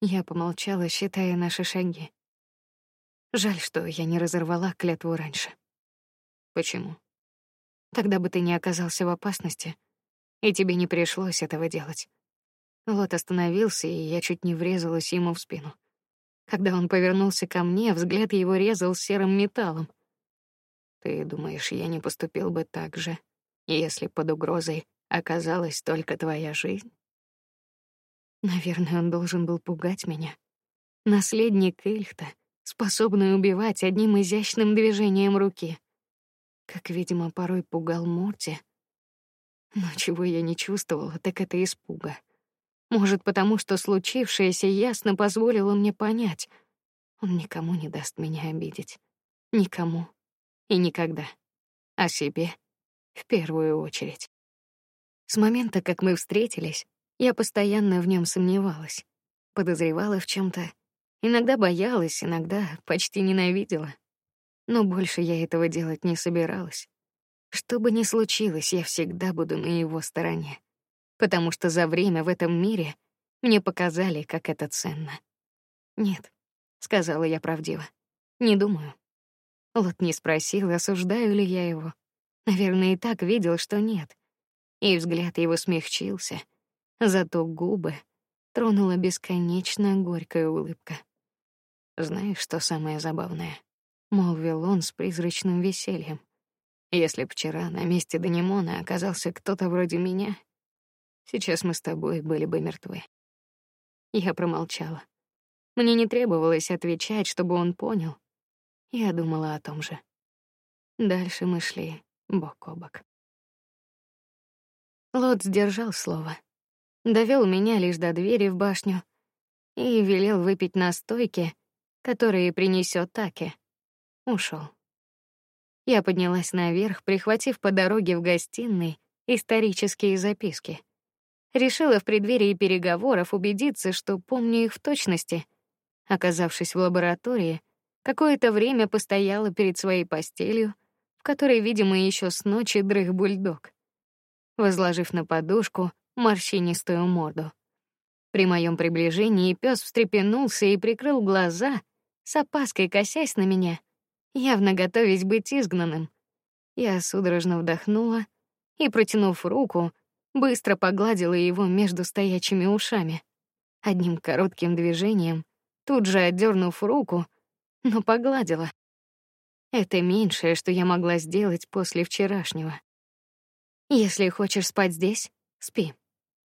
Я помолчала, считая наши шаги. Жаль, что я не разорвала клятву раньше. Почему? Тогда бы ты не оказался в опасности, и тебе не пришлось этого делать. Лот остановился, и я чуть не врезалась ему в спину. Когда он повернулся ко мне, взгляд его резал серым металлом. Ты думаешь, я не поступил бы так же, если под угрозой оказалась только твоя жизнь? Наверное, он должен был пугать меня. Наследник Эльхта, способный убивать одним изящным движением руки, как, видимо, порой пугал Морти. Но чего я не чувствовала, так это испуга. Может, потому что случившееся ясно позволило мне понять, он никому не даст меня обидеть. Никому и никогда. О себе в первую очередь. С момента, как мы встретились, я постоянно в нем сомневалась, подозревала в чем то иногда боялась, иногда почти ненавидела. Но больше я этого делать не собиралась. Что бы ни случилось, я всегда буду на его стороне потому что за время в этом мире мне показали, как это ценно. Нет, сказала я правдиво. Не думаю. Лот не спросил, осуждаю ли я его. Наверное, и так видел, что нет. И взгляд его смягчился, зато губы тронула бесконечно горькая улыбка. Знаешь, что самое забавное? молвил он с призрачным весельем. Если б вчера на месте Данимона оказался кто-то вроде меня, Сейчас мы с тобой были бы мертвы. Я промолчала. Мне не требовалось отвечать, чтобы он понял. Я думала о том же. Дальше мы шли бок о бок. Лот сдержал слово. Довел меня лишь до двери в башню и велел выпить настойки, которые принесет Таки. Ушел. Я поднялась наверх, прихватив по дороге в гостиной исторические записки. Решила в преддверии переговоров убедиться, что помню их в точности. Оказавшись в лаборатории, какое-то время постояла перед своей постелью, в которой, видимо, еще с ночи дрых бульдог, возложив на подушку морщинистую морду. При моем приближении пес встрепенулся и прикрыл глаза, с опаской косясь на меня, явно готовясь быть изгнанным. Я судорожно вдохнула и, протянув руку, быстро погладила его между стоячими ушами. Одним коротким движением, тут же отдернув руку, но погладила. Это меньшее, что я могла сделать после вчерашнего. Если хочешь спать здесь, спи.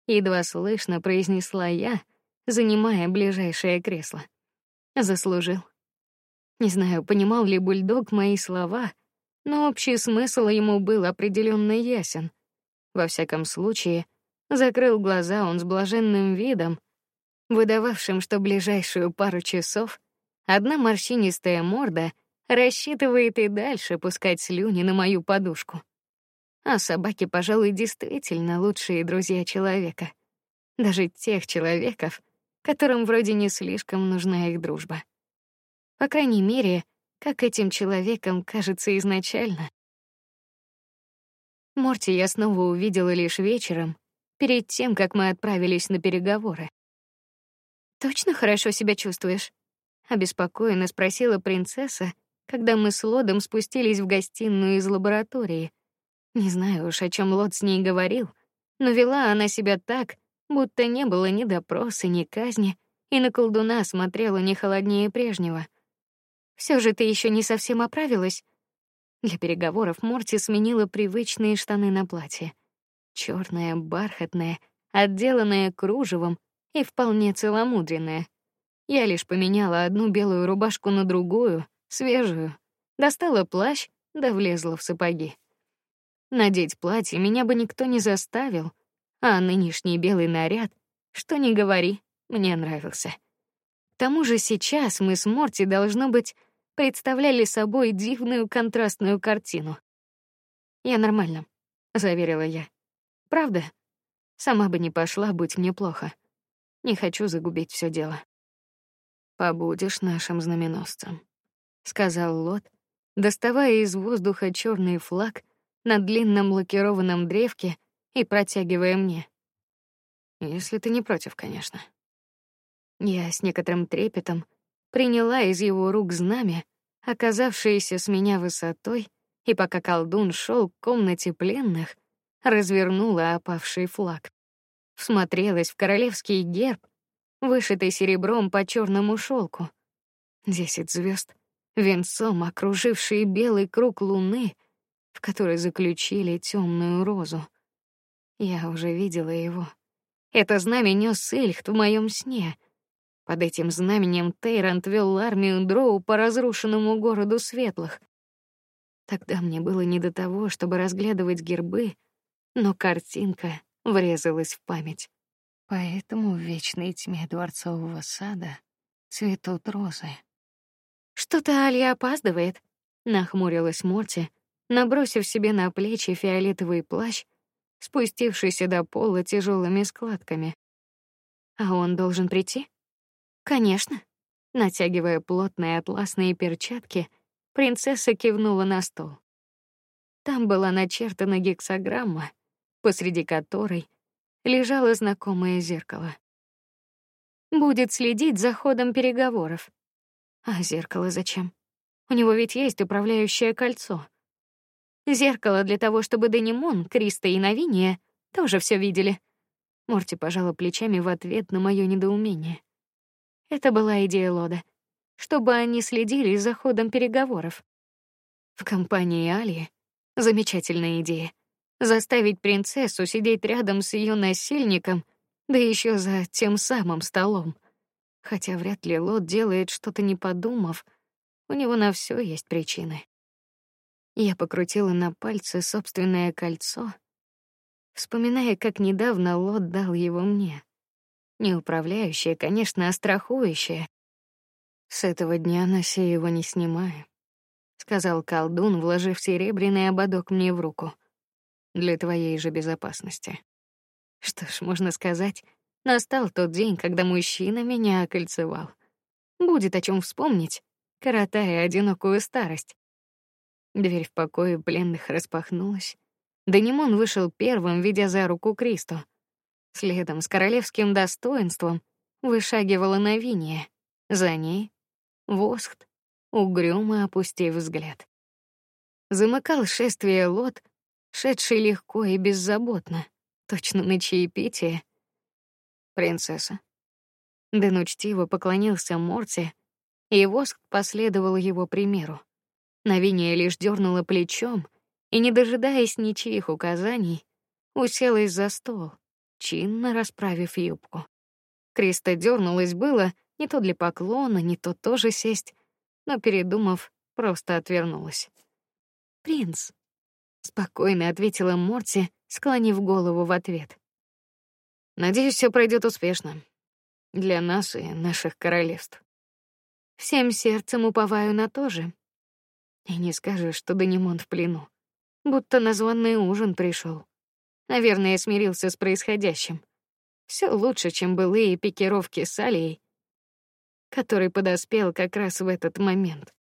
Едва слышно произнесла я, занимая ближайшее кресло. Заслужил. Не знаю, понимал ли бульдог мои слова, но общий смысл ему был определенно ясен. Во всяком случае, закрыл глаза он с блаженным видом, выдававшим, что ближайшую пару часов одна морщинистая морда рассчитывает и дальше пускать слюни на мою подушку. А собаки, пожалуй, действительно лучшие друзья человека. Даже тех человеков, которым вроде не слишком нужна их дружба. По крайней мере, как этим человеком кажется изначально. Морти я снова увидела лишь вечером, перед тем, как мы отправились на переговоры. Точно хорошо себя чувствуешь? Обеспокоенно спросила принцесса, когда мы с Лодом спустились в гостиную из лаборатории. Не знаю уж, о чем Лод с ней говорил, но вела она себя так, будто не было ни допроса, ни казни, и на колдуна смотрела не холоднее прежнего. Все же ты еще не совсем оправилась. Для переговоров Морти сменила привычные штаны на платье, черное, бархатное, отделанное кружевом и вполне целомудренное. Я лишь поменяла одну белую рубашку на другую, свежую, достала плащ, да влезла в сапоги. Надеть платье меня бы никто не заставил, а нынешний белый наряд, что ни говори, мне нравился. К тому же сейчас мы с Морти должно быть представляли собой дивную контрастную картину. Я нормально, заверила я. Правда? Сама бы не пошла, будь мне плохо. Не хочу загубить все дело. Побудешь нашим знаменосцем, сказал Лот, доставая из воздуха черный флаг на длинном лакированном древке и протягивая мне. Если ты не против, конечно. Я с некоторым трепетом приняла из его рук знамя, оказавшееся с меня высотой, и пока колдун шел к комнате пленных, развернула опавший флаг. Всмотрелась в королевский герб, вышитый серебром по черному шелку. Десять звезд, венцом окружившие белый круг луны, в который заключили темную розу. Я уже видела его. Это знамя нёс Эльхт в моем сне. Под этим знаменем Тейрант вел армию Дроу по разрушенному городу Светлых. Тогда мне было не до того, чтобы разглядывать гербы, но картинка врезалась в память. Поэтому в вечной тьме дворцового сада цветут розы. Что-то Алья опаздывает, нахмурилась Морти, набросив себе на плечи фиолетовый плащ, спустившийся до пола тяжелыми складками. А он должен прийти? Конечно. Натягивая плотные атласные перчатки, принцесса кивнула на стол. Там была начертана гексограмма, посреди которой лежало знакомое зеркало. Будет следить за ходом переговоров. А зеркало зачем? У него ведь есть управляющее кольцо. Зеркало для того, чтобы Денимон, Криста и Навиния тоже все видели. Морти пожала плечами в ответ на мое недоумение. Это была идея Лода, чтобы они следили за ходом переговоров. В компании Али замечательная идея. Заставить принцессу сидеть рядом с ее насильником, да еще за тем самым столом. Хотя вряд ли Лот делает что-то не подумав, у него на все есть причины. Я покрутила на пальце собственное кольцо, вспоминая, как недавно Лот дал его мне. Не управляющее, конечно, а страхующее. С этого дня носи его не снимая, сказал колдун, вложив серебряный ободок мне в руку. Для твоей же безопасности. Что ж, можно сказать, настал тот день, когда мужчина меня окольцевал. Будет о чем вспомнить, коротая одинокую старость. Дверь в покое пленных распахнулась. Данимон вышел первым, ведя за руку Кристо. Следом с королевским достоинством вышагивала Навиния. За ней Воскт, угрюмо опустив взгляд. Замыкал шествие лот, шедший легко и беззаботно, точно на чаепитие. Принцесса. Дэн учтиво поклонился Морти, и Воск последовал его примеру. Навиния лишь дернула плечом и, не дожидаясь ничьих указаний, уселась за стол, чинно расправив юбку. Криста дернулась было, не то для поклона, не то тоже сесть, но передумав, просто отвернулась. принц, спокойно ответила Морти, склонив голову в ответ. Надеюсь, все пройдет успешно для нас и наших королевств. Всем сердцем уповаю на то же. И не скажешь, что Данимон в плену, будто на званый ужин пришел. Наверное, смирился с происходящим. Все лучше, чем былые пикировки с Алией, который подоспел как раз в этот момент.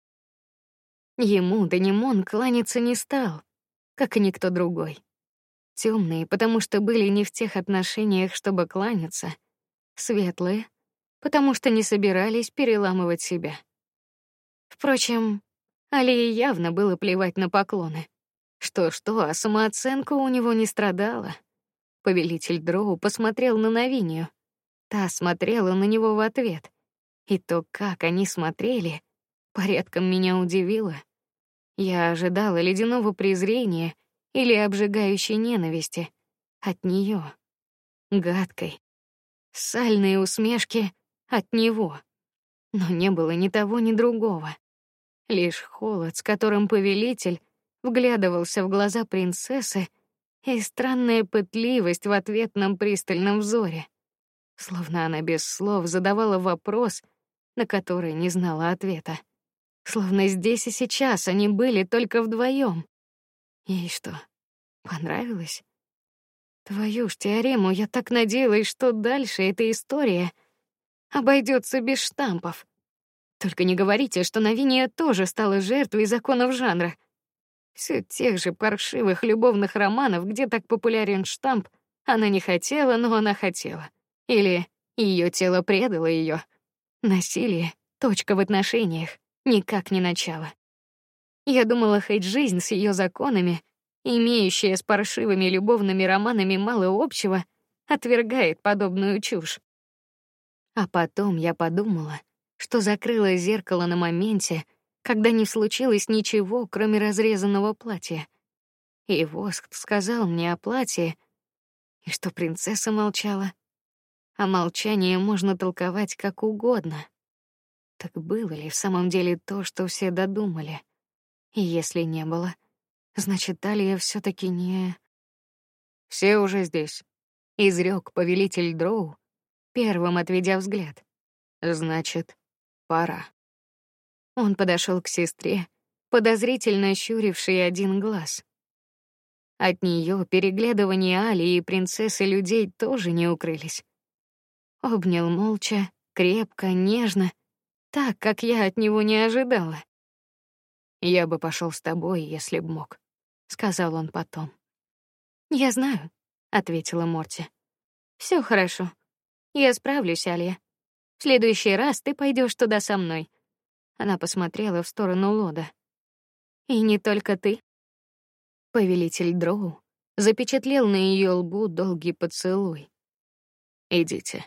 Ему Данимон кланяться не стал, как и никто другой. Темные, потому что были не в тех отношениях, чтобы кланяться, светлые, потому что не собирались переламывать себя. Впрочем, Алии явно было плевать на поклоны. Что-что, а самооценка у него не страдала. Повелитель Дроу посмотрел на Навинию. Та смотрела на него в ответ. И то, как они смотрели, порядком меня удивило. Я ожидала ледяного презрения или обжигающей ненависти от нее, гадкой, сальные усмешки от него. Но не было ни того, ни другого. Лишь холод, с которым повелитель вглядывался в глаза принцессы, и странная пытливость в ответном пристальном взоре, словно она без слов задавала вопрос, на который не знала ответа. Словно здесь и сейчас они были только вдвоем. Ей что, понравилось? Твою ж теорему, я так надеялась, что дальше эта история обойдется без штампов. Только не говорите, что Навиния тоже стала жертвой законов жанра. Все тех же паршивых любовных романов, где так популярен штамп, она не хотела, но она хотела. Или ее тело предало ее. Насилие — точка в отношениях, никак не начало. Я думала, хоть жизнь с ее законами имеющая с паршивыми любовными романами мало общего, отвергает подобную чушь. А потом я подумала, что закрыла зеркало на моменте, когда не случилось ничего, кроме разрезанного платья. И Воск сказал мне о платье, и что принцесса молчала. А молчание можно толковать как угодно. Так было ли в самом деле то, что все додумали? И если не было, Значит, Талия все таки не... Все уже здесь. Изрек повелитель Дроу, первым отведя взгляд. Значит, пора. Он подошел к сестре, подозрительно щурившей один глаз. От нее переглядывания Али и принцессы людей тоже не укрылись. Обнял молча, крепко, нежно, так, как я от него не ожидала. Я бы пошел с тобой, если б мог сказал он потом. Я знаю, ответила Морти. Все хорошо. Я справлюсь, Алия. В следующий раз ты пойдешь туда со мной. Она посмотрела в сторону Лода. И не только ты. Повелитель Дроу запечатлел на ее лбу долгий поцелуй. Идите.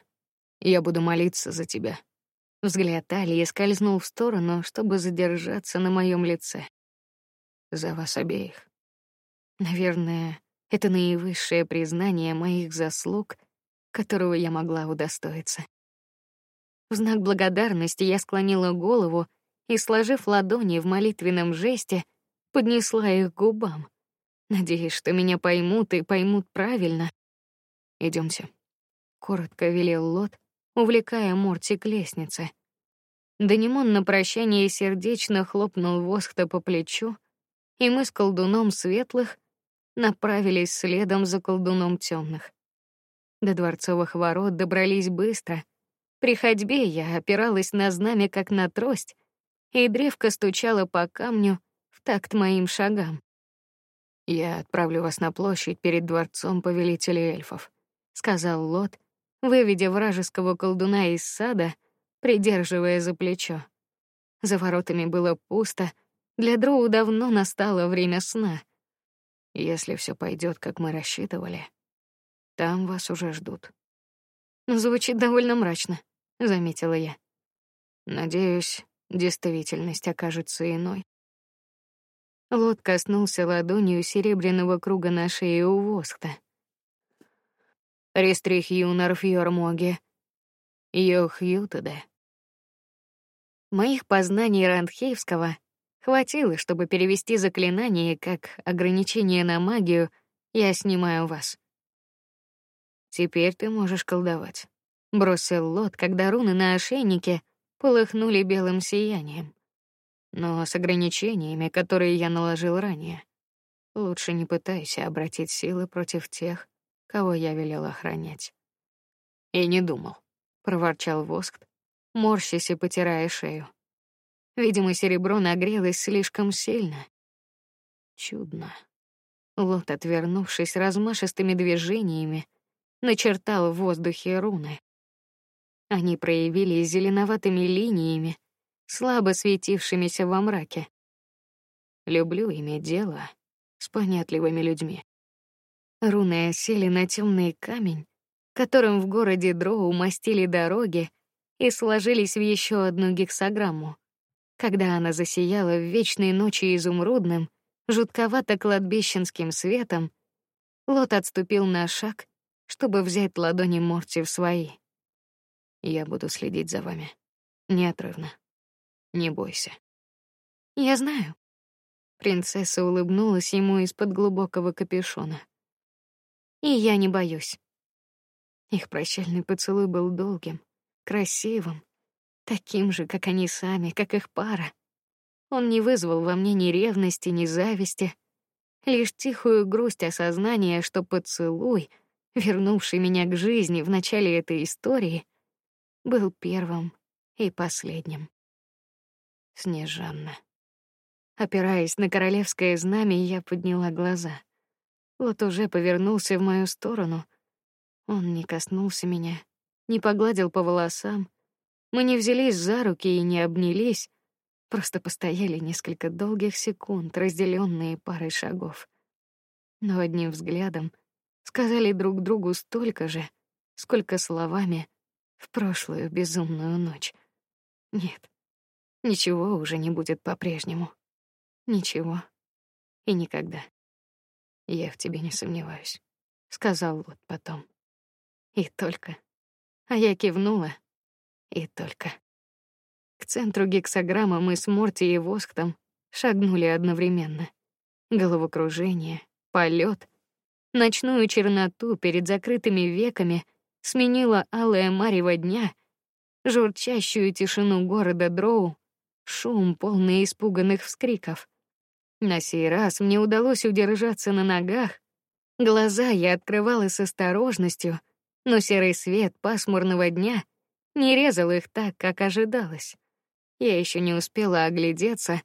Я буду молиться за тебя. Взгляд Алии скользнул в сторону, чтобы задержаться на моем лице. За вас обеих. Наверное, это наивысшее признание моих заслуг, которого я могла удостоиться. В знак благодарности я склонила голову и, сложив ладони в молитвенном жесте, поднесла их к губам, надеясь, что меня поймут и поймут правильно. Идемте, коротко велел Лот, увлекая Морти к лестнице. Данимон на прощание сердечно хлопнул Восхта по плечу, и мы с колдуном светлых направились следом за колдуном темных. До дворцовых ворот добрались быстро. При ходьбе я опиралась на знамя как на трость, и древко стучало по камню в такт моим шагам. Я отправлю вас на площадь перед дворцом повелителя эльфов, сказал Лот, выведя вражеского колдуна из сада, придерживая за плечо. За воротами было пусто. Для Дроу давно настало время сна. Если все пойдет, как мы рассчитывали, там вас уже ждут. Звучит довольно мрачно, заметила я. Надеюсь, действительность окажется иной. Лот коснулся ладонью серебряного круга на шее у Воскта. Рестрих юнар фьормоге. Йохьютеде. Моих познаний Рандхейвского Хватило, чтобы перевести заклинание как ограничение на магию. Я снимаю вас. Теперь ты можешь колдовать. Бросил Лот, когда руны на ошейнике полыхнули белым сиянием. Но с ограничениями, которые я наложил ранее. Лучше не пытайся обратить силы против тех, кого я велел охранять. И не думал, проворчал Воск, морщась и потирая шею. Видимо, серебро нагрелось слишком сильно. Чудно. Лот, отвернувшись размашистыми движениями, начертал в воздухе руны. Они проявились зеленоватыми линиями, слабо светившимися во мраке. Люблю иметь дело с понятливыми людьми. Руны осели на темный камень, которым в городе Дроу мастили дороги и сложились в еще одну гексаграмму. Когда она засияла в вечной ночи изумрудным, жутковато-кладбищенским светом, Лот отступил на шаг, чтобы взять ладони Морти в свои. Я буду следить за вами неотрывно. Не бойся. Я знаю. Принцесса улыбнулась ему из-под глубокого капюшона. И я не боюсь. Их прощальный поцелуй был долгим, красивым, таким же, как они сами, как их пара. Он не вызвал во мне ни ревности, ни зависти, лишь тихую грусть осознания, что поцелуй, вернувший меня к жизни в начале этой истории, был первым и последним. Снежанна. Опираясь на королевское знамя, я подняла глаза. Лот уже повернулся в мою сторону. Он не коснулся меня, не погладил по волосам. Мы не взялись за руки и не обнялись, просто постояли несколько долгих секунд, разделенные парой шагов. Но одним взглядом сказали друг другу столько же, сколько словами в прошлую безумную ночь. Нет, ничего уже не будет по-прежнему. Ничего и никогда. Я в тебе не сомневаюсь, сказал вот потом. И только. А я кивнула. И только. К центру гексаграммы мы с Морти и Восктом шагнули одновременно. Головокружение, полет, ночную черноту перед закрытыми веками сменила алая марево дня, журчащую тишину города Дроу, шум полный испуганных вскриков. На сей раз мне удалось удержаться на ногах. Глаза я открывала с осторожностью, но серый свет пасмурного дня не резал их так, как ожидалось. Я еще не успела оглядеться,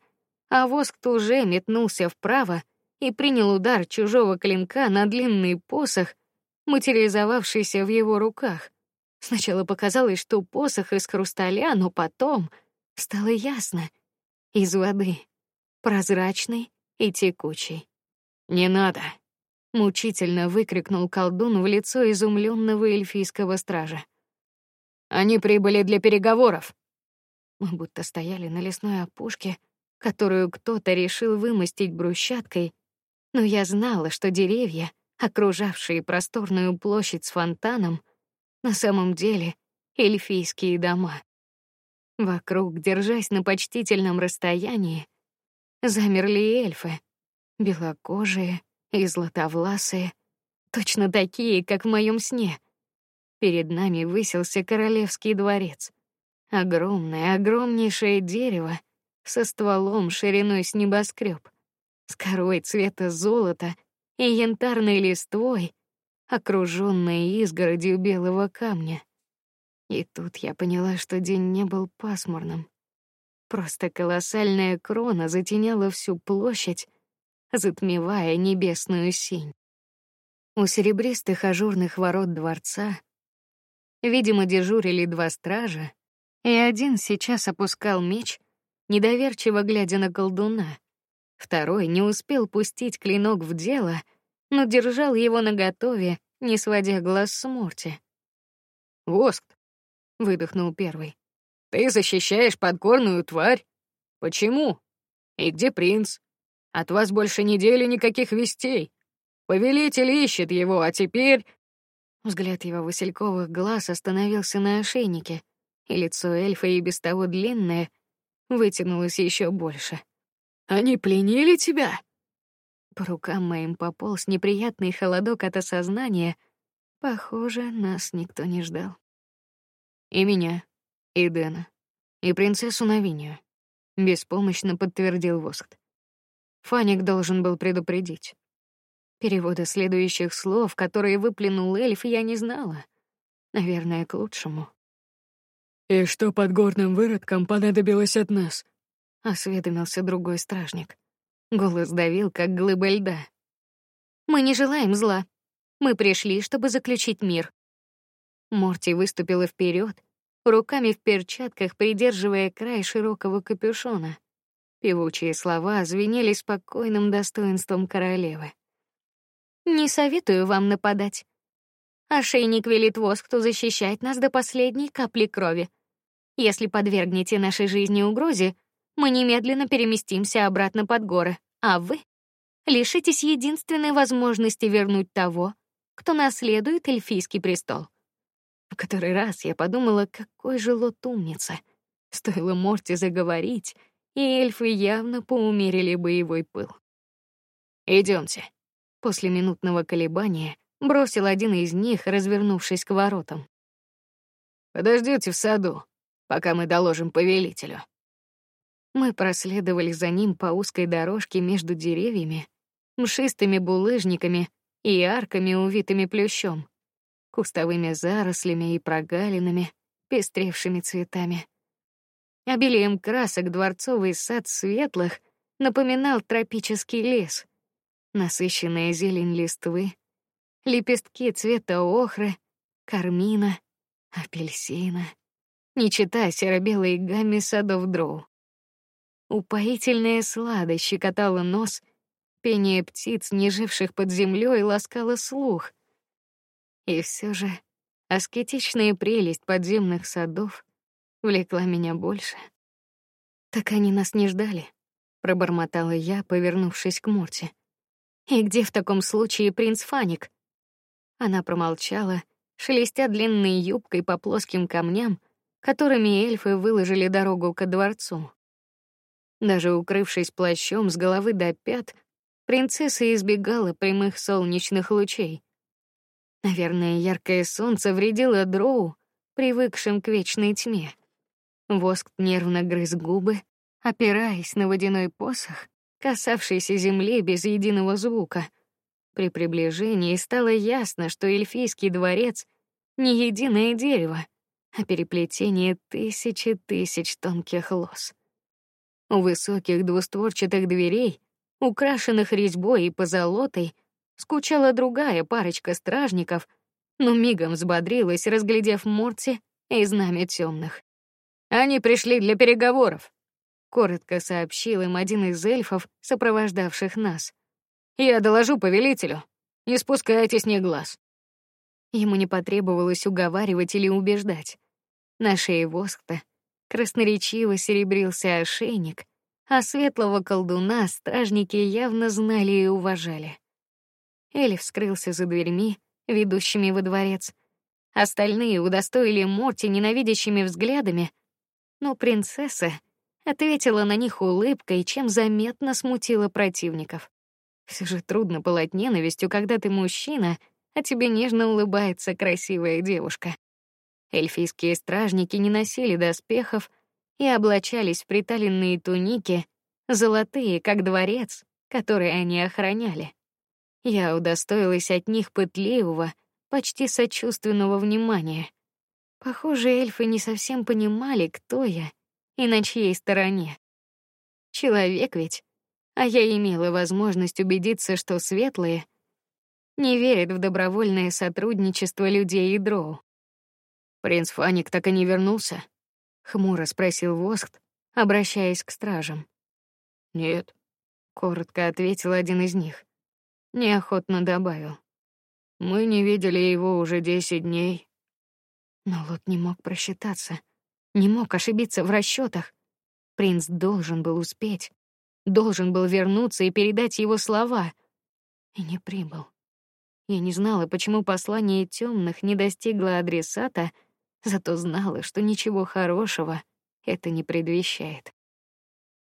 а воск уже метнулся вправо и принял удар чужого клинка на длинный посох, материализовавшийся в его руках. Сначала показалось, что посох из хрусталя, но потом стало ясно — из воды прозрачный и текучий. Не надо, мучительно выкрикнул колдун в лицо изумленного эльфийского стража. Они прибыли для переговоров. Мы будто стояли на лесной опушке, которую кто-то решил вымостить брусчаткой, но я знала, что деревья, окружавшие просторную площадь с фонтаном, на самом деле эльфийские дома. Вокруг, держась на почтительном расстоянии, замерли эльфы, белокожие и златовласые, точно такие, как в моем сне. Перед нами высился королевский дворец, огромное, огромнейшее дерево со стволом шириной с небоскреб, с корой цвета золота и янтарной листвой, окружённой изгородью белого камня. И тут я поняла, что день не был пасмурным. Просто колоссальная крона затеняла всю площадь, затмевая небесную синь. У серебристых ажурных ворот дворца, видимо, дежурили два стража, и один сейчас опускал меч, недоверчиво глядя на колдуна. Второй не успел пустить клинок в дело, но держал его наготове, не сводя глаз с Морти. "Воск", выдохнул первый. Ты защищаешь подгорную тварь? Почему? И где принц? От вас больше недели никаких вестей. Повелитель ищет его, а теперь...» Взгляд его васильковых глаз остановился на ошейнике, и лицо эльфа, и без того длинное, вытянулось еще больше. Они пленили тебя? По рукам моим пополз неприятный холодок от осознания. Похоже, нас никто не ждал. И меня, и Дэна, и принцессу Навинию. Беспомощно подтвердил Воскт. Фаник должен был предупредить. Перевода следующих слов, которые выплюнул эльф, я не знала. Наверное, к лучшему. И что под горным выродком понадобилось от нас? Осведомился другой стражник. Голос давил, как глыба льда. Мы не желаем зла. Мы пришли, чтобы заключить мир. Морти выступила вперед, руками в перчатках придерживая край широкого капюшона. Певучие слова звенели спокойным достоинством королевы. Не советую вам нападать. Ошейник велит Воскту защищать нас до последней капли крови. Если подвергнете нашей жизни угрозе, мы немедленно переместимся обратно под горы, а вы лишитесь единственной возможности вернуть того, кто наследует эльфийский престол. В который раз я подумала, какой же лот умница. Стоило Морти заговорить, и эльфы явно поумерили боевой пыл. Идемте. После минутного колебания бросил один из них, развернувшись к воротам. Подождите в саду, пока мы доложим повелителю. Мы проследовали за ним по узкой дорожке между деревьями, мшистыми булыжниками и арками, увитыми плющом, кустовыми зарослями и прогалинами, пестревшими цветами. Обилием красок дворцовый сад светлых напоминал тропический лес. Насыщенная зелень листвы, лепестки цвета охры, кармина, апельсина, не читая серо-белой гамме садов дроу. Упоительная сладость щекотала нос, пение птиц, не живших под землей, ласкало слух. И все же аскетичная прелесть подземных садов влекла меня больше. Так они нас не ждали, пробормотала я, повернувшись к Морти. И где в таком случае принц Фаник? Она промолчала, шелестя длинной юбкой по плоским камням, которыми эльфы выложили дорогу к дворцу. Даже укрывшись плащом с головы до пят, принцесса избегала прямых солнечных лучей. Наверное, яркое солнце вредило дроу, привыкшим к вечной тьме. Воск нервно грыз губы, опираясь на водяной посох, касавшийся земли без единого звука. При приближении стало ясно, что эльфийский дворец не единое дерево, а переплетение тысячи тысяч тонких лос. У высоких двустворчатых дверей, украшенных резьбой и позолотой, скучала другая парочка стражников, но мигом взбодрилась, разглядев Морти и знамя темных. Они пришли для переговоров, коротко сообщил им один из эльфов, сопровождавших нас. Я доложу повелителю. Не спускайте с них глаз. Ему не потребовалось уговаривать или убеждать. На шее воскта красноречиво серебрился ошейник, а светлого колдуна стражники явно знали и уважали. Эльф скрылся за дверьми, ведущими во дворец. Остальные удостоили Морти ненавидящими взглядами, но принцесса ответила на них улыбкой, чем заметно смутила противников. Все же трудно пылать ненавистью, когда ты мужчина, а тебе нежно улыбается красивая девушка. Эльфийские стражники не носили доспехов и облачались в приталенные туники, золотые, как дворец, который они охраняли. Я удостоилась от них пытливого, почти сочувственного внимания. Похоже, эльфы не совсем понимали, кто я и на чьей стороне. Человек ведь, а я имела возможность убедиться, что светлые не верят в добровольное сотрудничество людей и дроу. Принц Фаник так и не вернулся? Хмуро спросил Воскт, обращаясь к стражам. Нет, коротко ответил один из них. Неохотно добавил: Мы не видели его уже десять дней. Но Лот не мог просчитаться, не мог ошибиться в расчетах. Принц должен был успеть, должен был вернуться и передать его слова, и не прибыл. Я не знала, почему послание темных не достигло адресата, зато знала, что ничего хорошего это не предвещает.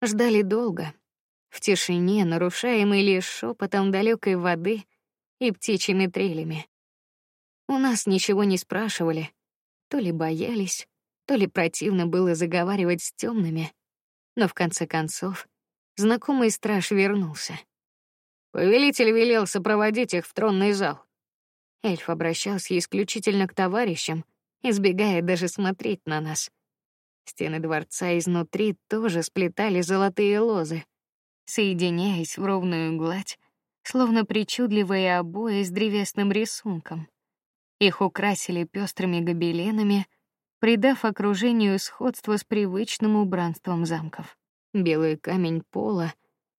Ждали долго. в тишине, нарушаемой лишь шепотом далекой воды и птичьими трелями. У нас ничего не спрашивали, то ли боялись, то ли противно было заговаривать с темными, но в конце концов знакомый страж вернулся. Повелитель велел сопроводить их в тронный зал. Эльф обращался исключительно к товарищам, избегая даже смотреть на нас. Стены дворца изнутри тоже сплетали золотые лозы, соединяясь в ровную гладь, словно причудливые обои с древесным рисунком. Их украсили пестрыми гобеленами, придав окружению сходство с привычным убранством замков. Белый камень пола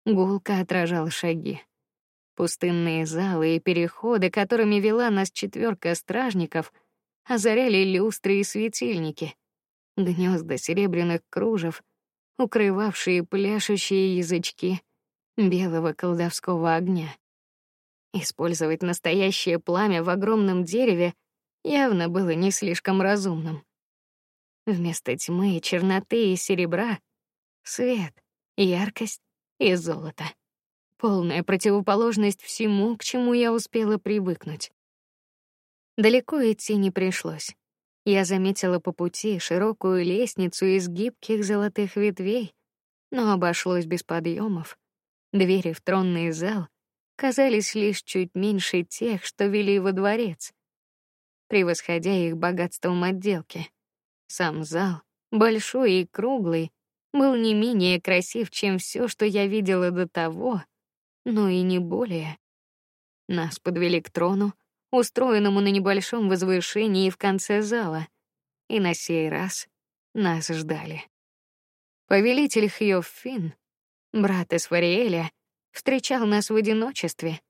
гулко отражал шаги. Пустынные залы и переходы, которыми вела нас четверка стражников, озаряли люстры и светильники, гнезда серебряных кружев, укрывавшие пляшущие язычки белого колдовского огня. Использовать настоящее пламя в огромном дереве явно было не слишком разумным. Вместо тьмы, черноты и серебра — свет, яркость и золото. Полная противоположность всему, к чему я успела привыкнуть. Далеко идти не пришлось. Я заметила по пути широкую лестницу из гибких золотых ветвей, но обошлось без подъемов. Двери в тронный зал казались лишь чуть меньше тех, что вели во дворец, превосходя их богатством отделки. Сам зал, большой и круглый, был не менее красив, чем все, что я видела до того, но и не более. Нас подвели к трону, устроенному на небольшом возвышении в конце зала, и на сей раз нас ждали. Повелитель Хьоффин, брат Эсфариэля, встречал нас в одиночестве,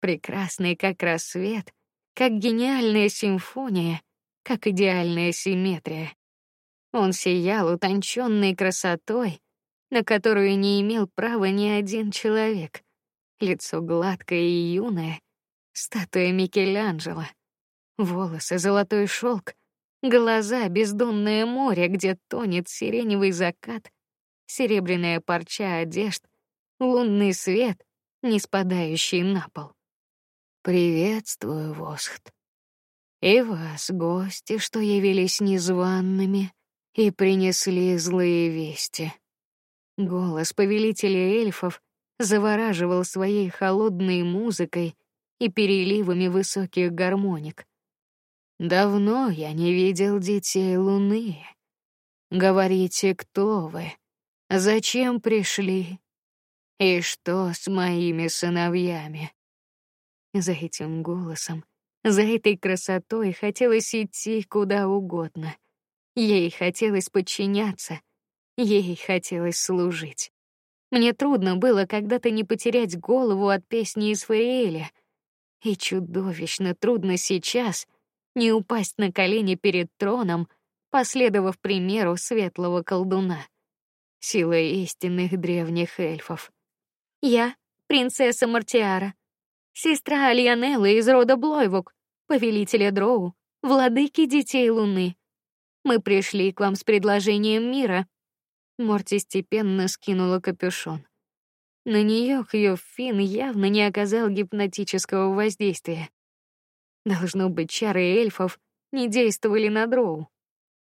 прекрасный как рассвет, как гениальная симфония, как идеальная симметрия. Он сиял утонченной красотой, на которую не имел права ни один человек. Лицо гладкое и юное, статуя Микеланджело, волосы золотой шелк, глаза бездонное море, где тонет сиреневый закат, серебряная парча одежд, лунный свет, не спадающий на пол. Приветствую, Восхт. И вас, гости, что явились незваными и принесли злые вести. Голос повелителя эльфов завораживал своей холодной музыкой и переливами высоких гармоник. Давно я не видел детей Луны. Говорите, кто вы? Зачем пришли? И что с моими сыновьями? За этим голосом, за этой красотой хотелось идти куда угодно. Ей хотелось подчиняться, ей хотелось служить. Мне трудно было когда-то не потерять голову от песни из Фариэля, и чудовищно трудно сейчас не упасть на колени перед троном, последовав примеру светлого колдуна. Сила истинных древних эльфов. Я принцесса Мартиара, сестра Альянеллы из рода Блойвук, повелителя Дроу, владыки детей Луны. Мы пришли к вам с предложением мира. Морти степенно скинула капюшон. На нее Хьюфин явно не оказал гипнотического воздействия. Должно быть, чары эльфов не действовали на Дроу.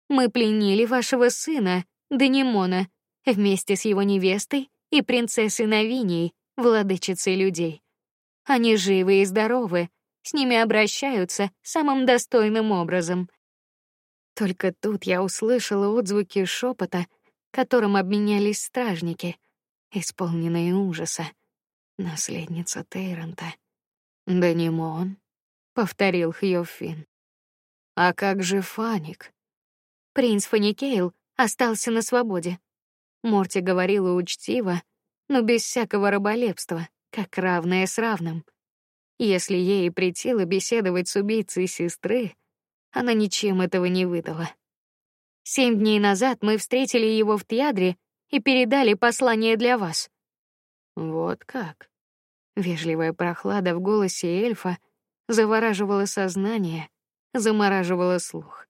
Мы пленили вашего сына, Данимона, вместе с его невестой и принцессой Навинией, владычицей людей. Они живы и здоровы, с ними обращаются самым достойным образом. Только тут я услышала отзвуки шепота, которым обменялись стражники, исполненные ужаса. Наследница Тейранта. Данимон, повторил Хьофин. А как же Фаник? Принц Фаникейл остался на свободе. Морти говорила учтиво, но без всякого раболепства, как равное с равным. Если ей претило беседовать с убийцей сестры, она ничем этого не выдала. Семь дней назад мы встретили его в театре и передали послание для вас. Вот как. Вежливая прохлада в голосе эльфа завораживала сознание, замораживала слух.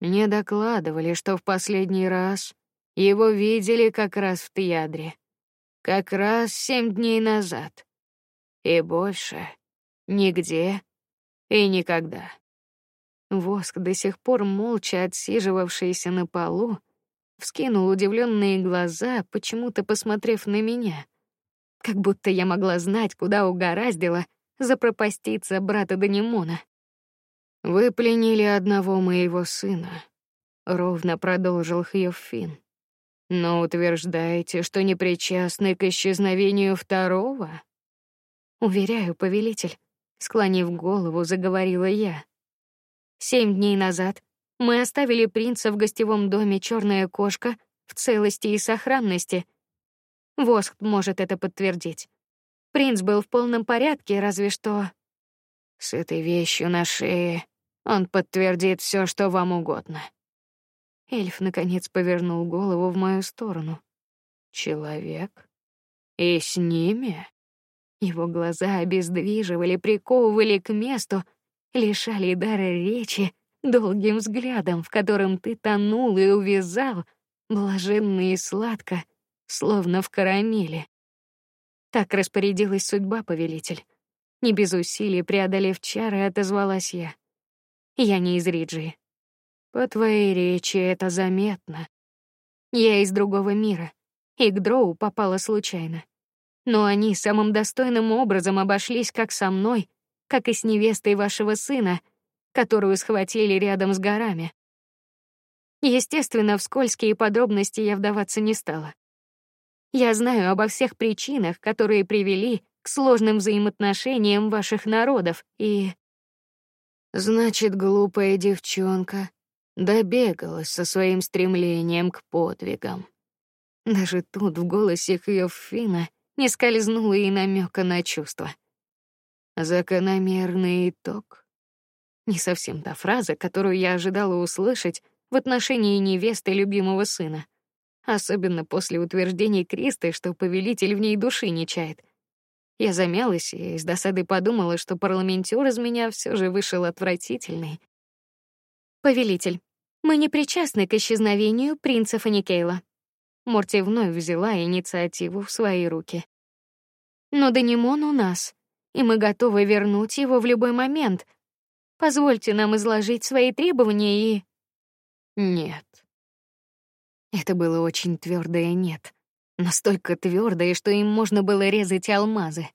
Мне докладывали, что в последний раз его видели как раз в Тиадре. Как раз семь дней назад. И больше нигде и никогда. Воск, до сих пор молча отсиживавшийся на полу, вскинул удивленные глаза, почему-то посмотрев на меня, как будто я могла знать, куда угораздило запропаститься брата Данимона. Вы пленили одного моего сына, ровно продолжил Хьюфин. Но утверждаете, что не причастны к исчезновению второго? Уверяю, повелитель, склонив голову, заговорила я. Семь дней назад мы оставили принца в гостевом доме Черная кошка в целости и сохранности. Воск может это подтвердить. Принц был в полном порядке, разве что с этой вещью на шее он подтвердит все, что вам угодно. Эльф наконец повернул голову в мою сторону. Человек и с ними его глаза обездвиживали, приковывали к месту, лишали дара речи долгим взглядом, в котором ты тонул и увязал, блаженно и сладко, словно в карамели. Так распорядилась судьба, повелитель. Не без усилий преодолев чары, отозвалась я. Я не из Риджи. По твоей речи это заметно. Я из другого мира, и к Дроу попала случайно но они самым достойным образом обошлись как со мной, как и с невестой вашего сына, которую схватили рядом с горами. Естественно, в скользкие подробности я вдаваться не стала. Я знаю обо всех причинах, которые привели к сложным взаимоотношениям ваших народов, и значит, глупая девчонка добегалась со своим стремлением к подвигам. Даже тут в голосе Хьёффина не скользнуло и намека на чувства. Закономерный итог. Не совсем та фраза, которую я ожидала услышать в отношении невесты любимого сына, особенно после утверждений Кристы, что повелитель в ней души не чает. Я замялась и с досадой подумала, что парламентер из меня все же вышел отвратительный. Повелитель, мы не причастны к исчезновению принца Фаникейла. Морти вновь взяла инициативу в свои руки. Но Данимон у нас, и мы готовы вернуть его в любой момент. Позвольте нам изложить свои требования и Нет. Это было очень твердое нет, настолько твердое, что им можно было резать алмазы,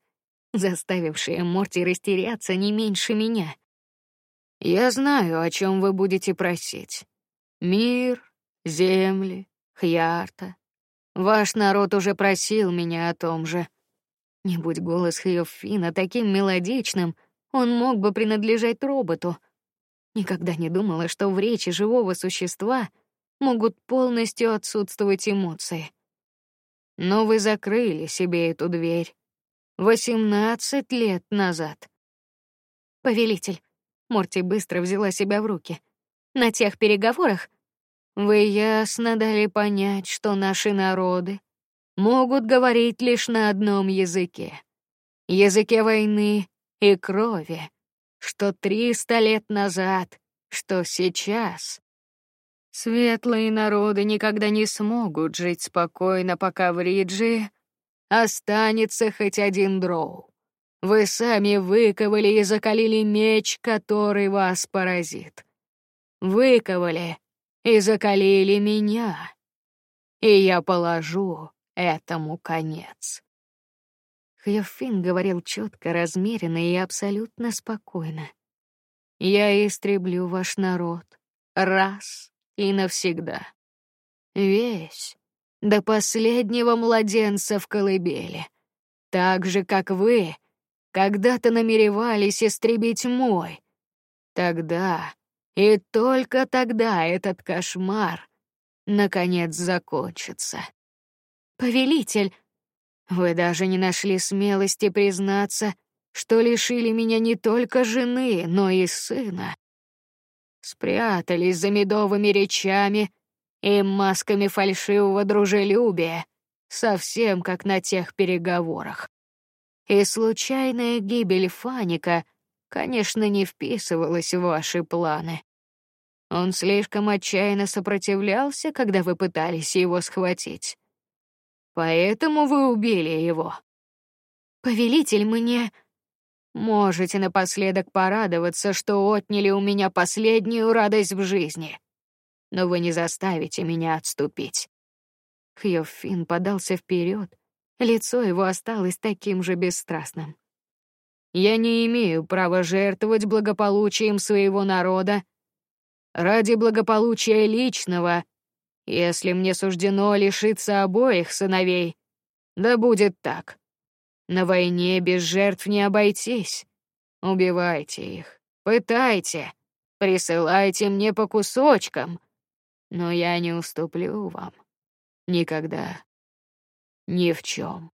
заставившее Морти растеряться не меньше меня. Я знаю, о чем вы будете просить. Мир, земли, Хьярта. Ваш народ уже просил меня о том же. Не будь голос Хьёфина таким мелодичным, он мог бы принадлежать роботу. Никогда не думала, что в речи живого существа могут полностью отсутствовать эмоции. Но вы закрыли себе эту дверь восемнадцать лет назад. Повелитель, Морти быстро взяла себя в руки. На тех переговорах вы ясно дали понять, что наши народы могут говорить лишь на одном языке — языке войны и крови, что триста лет назад, что сейчас. Светлые народы никогда не смогут жить спокойно, пока в Риджи останется хоть один дроу. Вы сами выковали и закалили меч, который вас поразит. Выковали и закалили меня. И я положу этому конец. Хьёфин говорил четко, размеренно и абсолютно спокойно. Я истреблю ваш народ раз и навсегда. Весь, до последнего младенца в колыбели. Так же, как вы когда-то намеревались истребить мой. Тогда и только тогда этот кошмар наконец закончится. Повелитель, вы даже не нашли смелости признаться, что лишили меня не только жены, но и сына. Спрятались за медовыми речами и масками фальшивого дружелюбия, совсем как на тех переговорах. И случайная гибель Фаника, конечно, не вписывалась в ваши планы. Он слишком отчаянно сопротивлялся, когда вы пытались его схватить. Поэтому вы убили его. Повелитель мне можете напоследок порадоваться, что отняли у меня последнюю радость в жизни. Но вы не заставите меня отступить. Хьёфин подался вперед, лицо его осталось таким же бесстрастным. Я не имею права жертвовать благополучием своего народа ради благополучия личного если мне суждено лишиться обоих сыновей, да будет так. На войне без жертв не обойтись. Убивайте их, пытайте, присылайте мне по кусочкам, но я не уступлю вам никогда, ни в чем.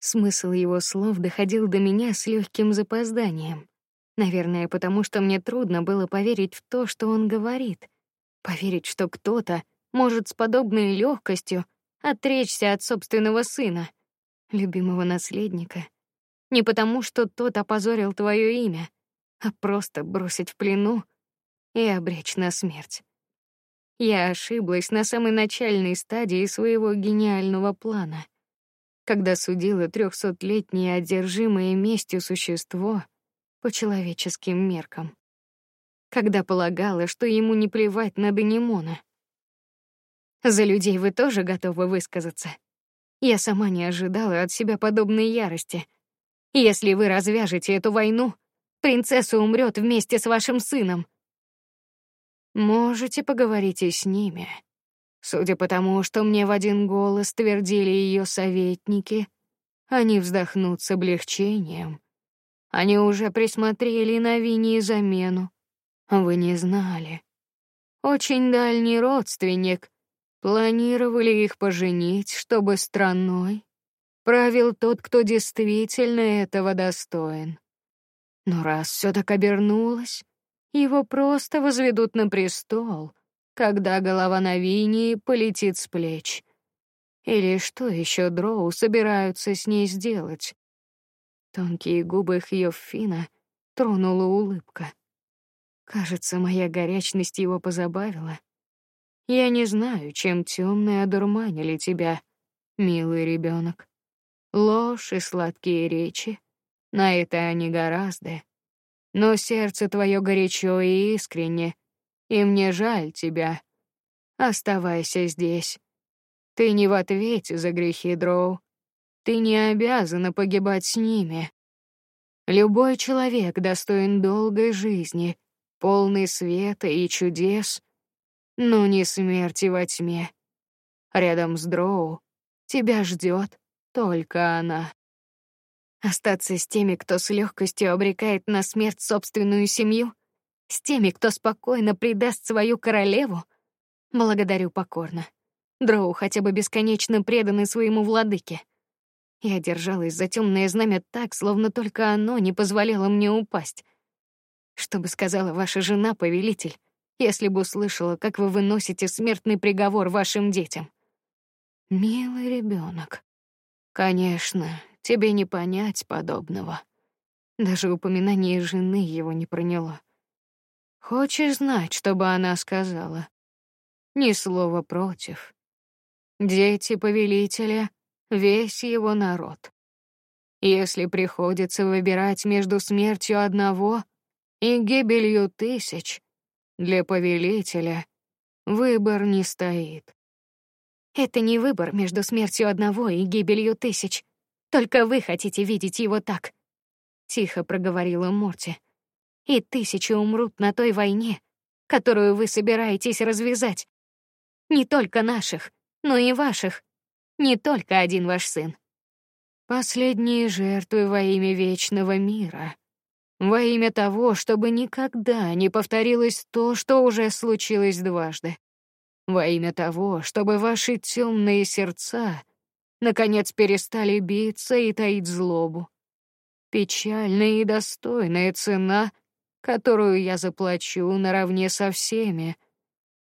Смысл его слов доходил до меня с легким запозданием. Наверное, потому что мне трудно было поверить в то, что он говорит, поверить, что кто-то может с подобной легкостью отречься от собственного сына, любимого наследника, не потому, что тот опозорил твое имя, а просто бросить в плену и обречь на смерть. Я ошиблась на самой начальной стадии своего гениального плана, когда судила трехсотлетнее одержимое местью существо по человеческим меркам, когда полагала, что ему не плевать на Данимона. За людей вы тоже готовы высказаться. Я сама не ожидала от себя подобной ярости. Если вы развяжете эту войну, принцесса умрет вместе с вашим сыном. Можете поговорить и с ними. Судя по тому, что мне в один голос твердили ее советники, они вздохнут с облегчением. Они уже присмотрели на Вине замену. Вы не знали. Очень дальний родственник Планировали их поженить, чтобы страной правил тот, кто действительно этого достоин. Но раз все так обернулось, его просто возведут на престол, когда голова Навинии полетит с плеч. Или что еще Дроу собираются с ней сделать? Тонкие губы Хьёффина тронула улыбка. Кажется, моя горячность его позабавила. Я не знаю, чем темные одурманили тебя, милый ребенок. Ложь и сладкие речи, на это они гораздо. Но сердце твое горячо и искренне, и мне жаль тебя. Оставайся здесь. Ты не в ответе за грехи Дроу. Ты не обязана погибать с ними. Любой человек достоин долгой жизни, полный света и чудес — но не смерти во тьме. Рядом с Дроу тебя ждет только она. Остаться с теми, кто с легкостью обрекает на смерть собственную семью, с теми, кто спокойно предаст свою королеву. Благодарю покорно. Дроу хотя бы бесконечно преданы своему владыке. Я держалась за темное знамя так, словно только оно не позволяло мне упасть. Что бы сказала ваша жена, повелитель? если бы услышала, как вы выносите смертный приговор вашим детям. Милый ребенок. Конечно, тебе не понять подобного. Даже упоминание жены его не проняло. Хочешь знать, чтобы она сказала? Ни слова против. Дети повелителя, весь его народ. Если приходится выбирать между смертью одного и гибелью тысяч, для повелителя выбор не стоит. Это не выбор между смертью одного и гибелью тысяч. Только вы хотите видеть его так. Тихо проговорила Морти. И тысячи умрут на той войне, которую вы собираетесь развязать. Не только наших, но и ваших. Не только один ваш сын. Последние жертвы во имя вечного мира во имя того, чтобы никогда не повторилось то, что уже случилось дважды. Во имя того, чтобы ваши темные сердца наконец перестали биться и таить злобу. Печальная и достойная цена, которую я заплачу наравне со всеми.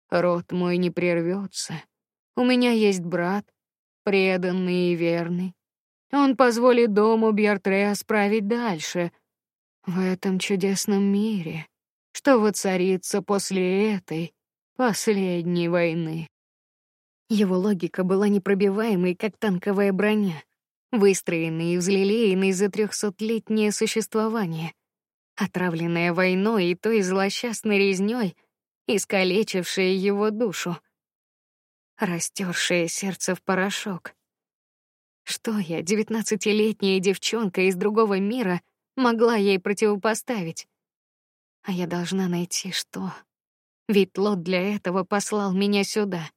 Род мой не прервется. У меня есть брат, преданный и верный. Он позволит дому Бьертре справить дальше — в этом чудесном мире, что воцарится после этой последней войны. Его логика была непробиваемой, как танковая броня, выстроенной и взлелеянной за трехсотлетнее существование, отравленная войной и той злосчастной резнёй, искалечившая его душу, растершая сердце в порошок. Что я, девятнадцатилетняя девчонка из другого мира, могла ей противопоставить? А я должна найти что? Ведь Лот для этого послал меня сюда.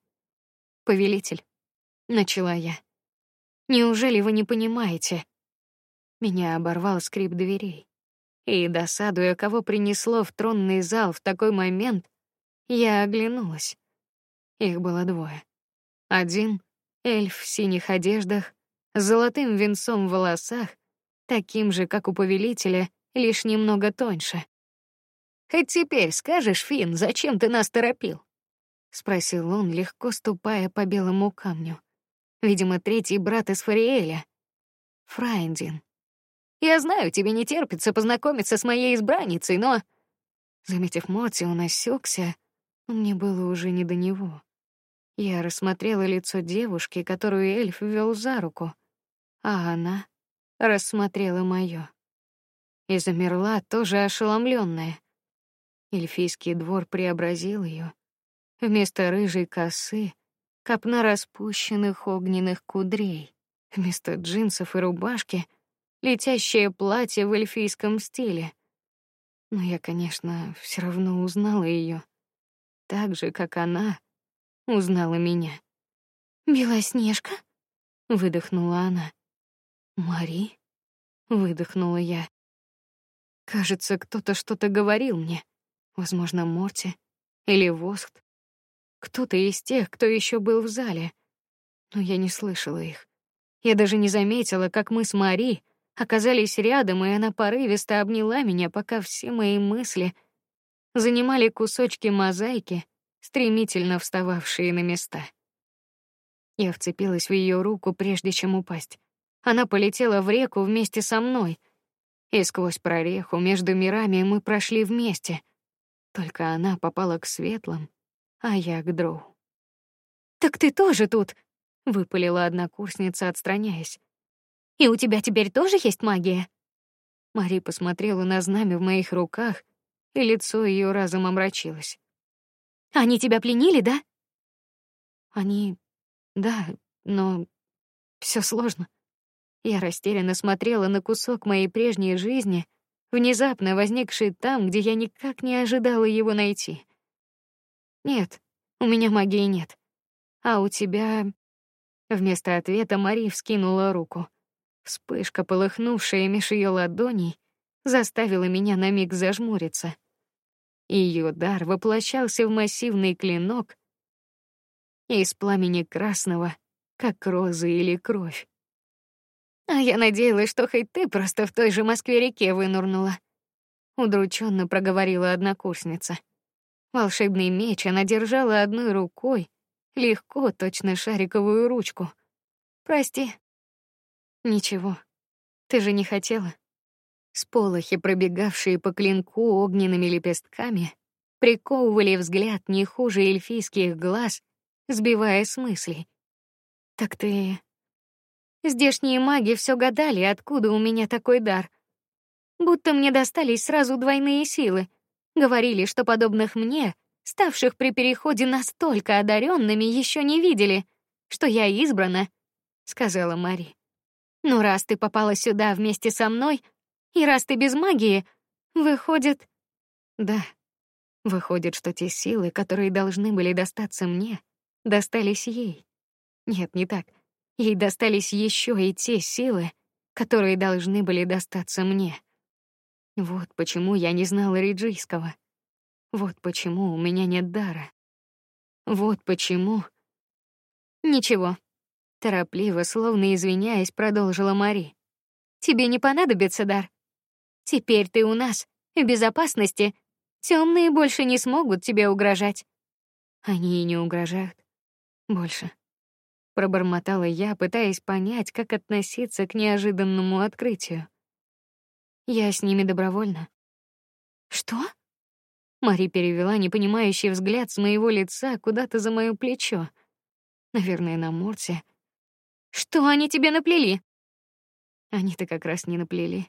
Повелитель, начала я. Неужели вы не понимаете? Меня оборвал скрип дверей. И досадуя, кого принесло в тронный зал в такой момент, я оглянулась. Их было двое. Один эльф в синих одеждах, с золотым венцом в волосах, таким же, как у повелителя, лишь немного тоньше. Хоть теперь скажешь, Фин, зачем ты нас торопил? Спросил он, легко ступая по белому камню. Видимо, третий брат из Фариэля, Фрайндин. Я знаю, тебе не терпится познакомиться с моей избранницей, но заметив Моти, он осекся. Мне было уже не до него. Я рассмотрела лицо девушки, которую эльф вел за руку, а она рассмотрела моё и замерла, тоже ошеломленная. Эльфийский двор преобразил ее. Вместо рыжей косы копна распущенных огненных кудрей, вместо джинсов и рубашки летящее платье в эльфийском стиле. Но я, конечно, все равно узнала ее, так же, как она узнала меня. Белоснежка, выдохнула она. Мари, выдохнула я. Кажется, кто-то что-то говорил мне. Возможно, Морти или Воскт. Кто-то из тех, кто еще был в зале. Но я не слышала их. Я даже не заметила, как мы с Мари оказались рядом, и она порывисто обняла меня, пока все мои мысли занимали кусочки мозаики, стремительно встававшие на места. Я вцепилась в ее руку, прежде чем упасть. Она полетела в реку вместе со мной, и сквозь прореху между мирами мы прошли вместе. Только она попала к светлым, а я к дроу. Так ты тоже тут? выпалила однокурсница, отстраняясь. И у тебя теперь тоже есть магия? Мари посмотрела на знамя в моих руках, и лицо ее разом омрачилось. Они тебя пленили, да? Они, да, но все сложно. Я растерянно смотрела на кусок моей прежней жизни, внезапно возникший там, где я никак не ожидала его найти. Нет, у меня магии нет. А у тебя? Вместо ответа Мари вскинула руку. Вспышка, полыхнувшая меж ее ладоней, заставила меня на миг зажмуриться. Ее дар воплощался в массивный клинок из пламени красного, как роза или кровь. А я надеялась, что хоть ты просто в той же Москве-реке вынурнула. Удрученно проговорила однокурсница. Волшебный меч она держала одной рукой, легко, точно шариковую ручку. Прости. Ничего. Ты же не хотела. Сполохи, пробегавшие по клинку огненными лепестками, приковывали взгляд не хуже эльфийских глаз, сбивая с мыслей. Так ты Здешние маги все гадали, откуда у меня такой дар. Будто мне достались сразу двойные силы. Говорили, что подобных мне, ставших при переходе настолько одаренными, еще не видели, что я избрана, сказала Мари. Ну раз ты попала сюда вместе со мной, и раз ты без магии, выходит, да, выходит, что те силы, которые должны были достаться мне, достались ей. Нет, не так. Ей достались еще и те силы, которые должны были достаться мне. Вот почему я не знала риджийского. Вот почему у меня нет дара. Вот почему. Ничего. Торопливо, словно извиняясь, продолжила Мари. Тебе не понадобится дар. Теперь ты у нас, в безопасности. Темные больше не смогут тебе угрожать. Они и не угрожают. Больше пробормотала я, пытаясь понять, как относиться к неожиданному открытию. Я с ними добровольно. Что? Мари перевела непонимающий взгляд с моего лица куда-то за моё плечо. наверное, на Морте. Что они тебе наплели? Они-то как раз не наплели.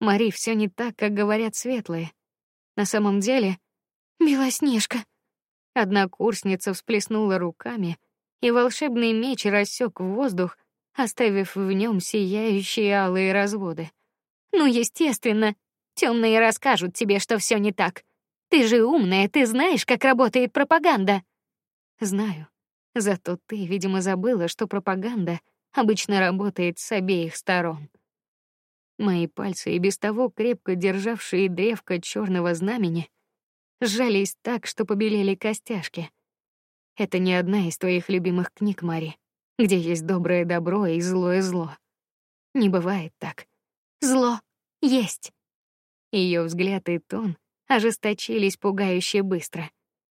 Мари, все не так, как говорят светлые. На самом деле, Белоснежка. Одна курсница всплеснула руками, и волшебный меч рассек воздух, оставив в нем сияющие алые разводы. Ну, естественно, темные расскажут тебе, что все не так. Ты же умная, ты знаешь, как работает пропаганда. Знаю. Зато ты, видимо, забыла, что пропаганда обычно работает с обеих сторон. Мои пальцы, и без того крепко державшие древко черного знамени, сжались так, что побелели костяшки. Это не одна из твоих любимых книг, Мари, где есть доброе добро и злое зло. Не бывает так. Зло есть. Ее взгляд и тон ожесточились пугающе быстро.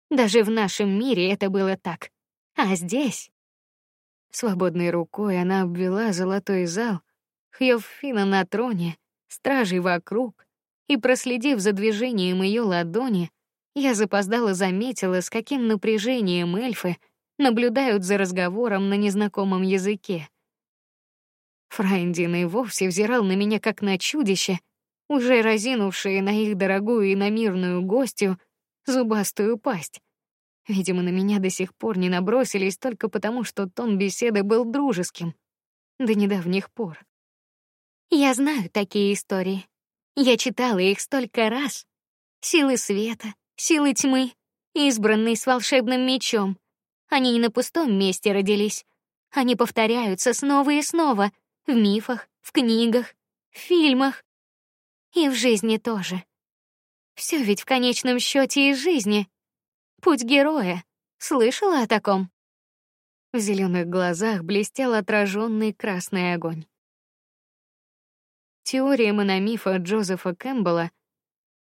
Даже в нашем мире это было так. А здесь свободной рукой она обвела золотой зал, Хьёффина на троне, стражей вокруг, и проследив за движением ее ладони, я запоздала заметила, с каким напряжением эльфы наблюдают за разговором на незнакомом языке. Фрайндин и вовсе взирал на меня как на чудище, уже разинувшее на их дорогую и намирную гостью зубастую пасть. Видимо, на меня до сих пор не набросились только потому, что тон беседы был дружеским до недавних пор. Я знаю такие истории. Я читала их столько раз. Силы света, силы тьмы, избранные с волшебным мечом. Они не на пустом месте родились. Они повторяются снова и снова в мифах, в книгах, в фильмах и в жизни тоже. Все ведь в конечном счете из жизни. Путь героя. Слышала о таком? В зеленых глазах блестел отраженный красный огонь. Теория мономифа Джозефа Кэмпбелла,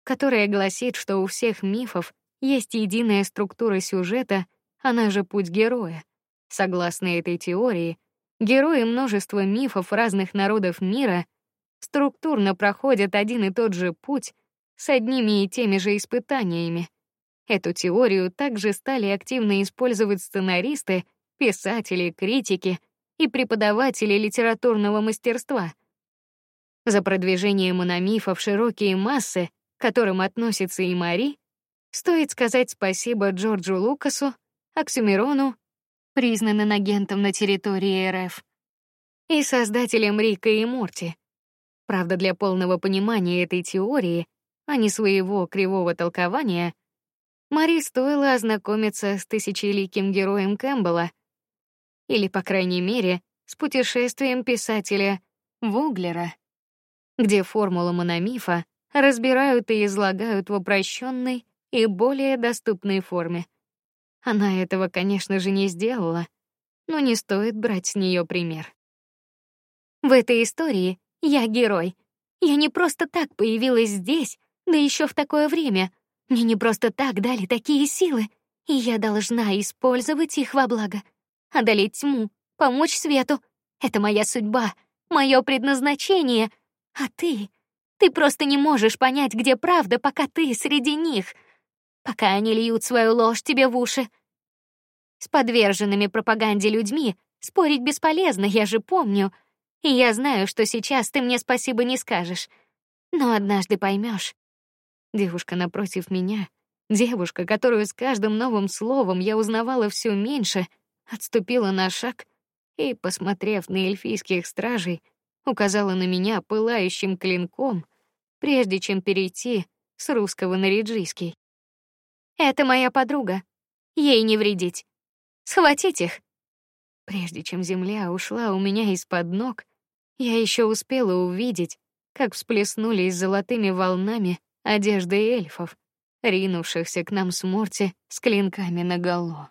которая гласит, что у всех мифов есть единая структура сюжета, она же путь героя. Согласно этой теории, герои множества мифов разных народов мира структурно проходят один и тот же путь с одними и теми же испытаниями. Эту теорию также стали активно использовать сценаристы, писатели, критики и преподаватели литературного мастерства. За продвижение мономифов в широкие массы, к которым относится и Мари, стоит сказать спасибо Джорджу Лукасу, Оксюмерону, признанным агентом на территории РФ, и создателям Рика и Морти. Правда, для полного понимания этой теории, а не своего кривого толкования, Мари стоило ознакомиться с тысячеликим героем Кэмпбелла, или, по крайней мере, с путешествием писателя Вуглера, где формулу мономифа разбирают и излагают в упрощенной и более доступной форме. Она этого, конечно же, не сделала, но не стоит брать с нее пример. В этой истории я герой. Я не просто так появилась здесь, да еще в такое время. Мне не просто так дали такие силы, и я должна использовать их во благо. Одолеть тьму, помочь свету — это моя судьба, мое предназначение. А ты, ты просто не можешь понять, где правда, пока ты среди них, пока они льют свою ложь тебе в уши. С подверженными пропаганде людьми спорить бесполезно, я же помню. И я знаю, что сейчас ты мне спасибо не скажешь, но однажды поймешь. Девушка напротив меня, девушка, которую с каждым новым словом я узнавала все меньше, отступила на шаг и, посмотрев на эльфийских стражей, указала на меня пылающим клинком, прежде чем перейти с русского на риджийский. Это моя подруга. Ей не вредить. Схватить их. Прежде чем земля ушла у меня из-под ног, я еще успела увидеть, как всплеснулись золотыми волнами одежды эльфов, ринувшихся к нам с Морти с клинками наголо.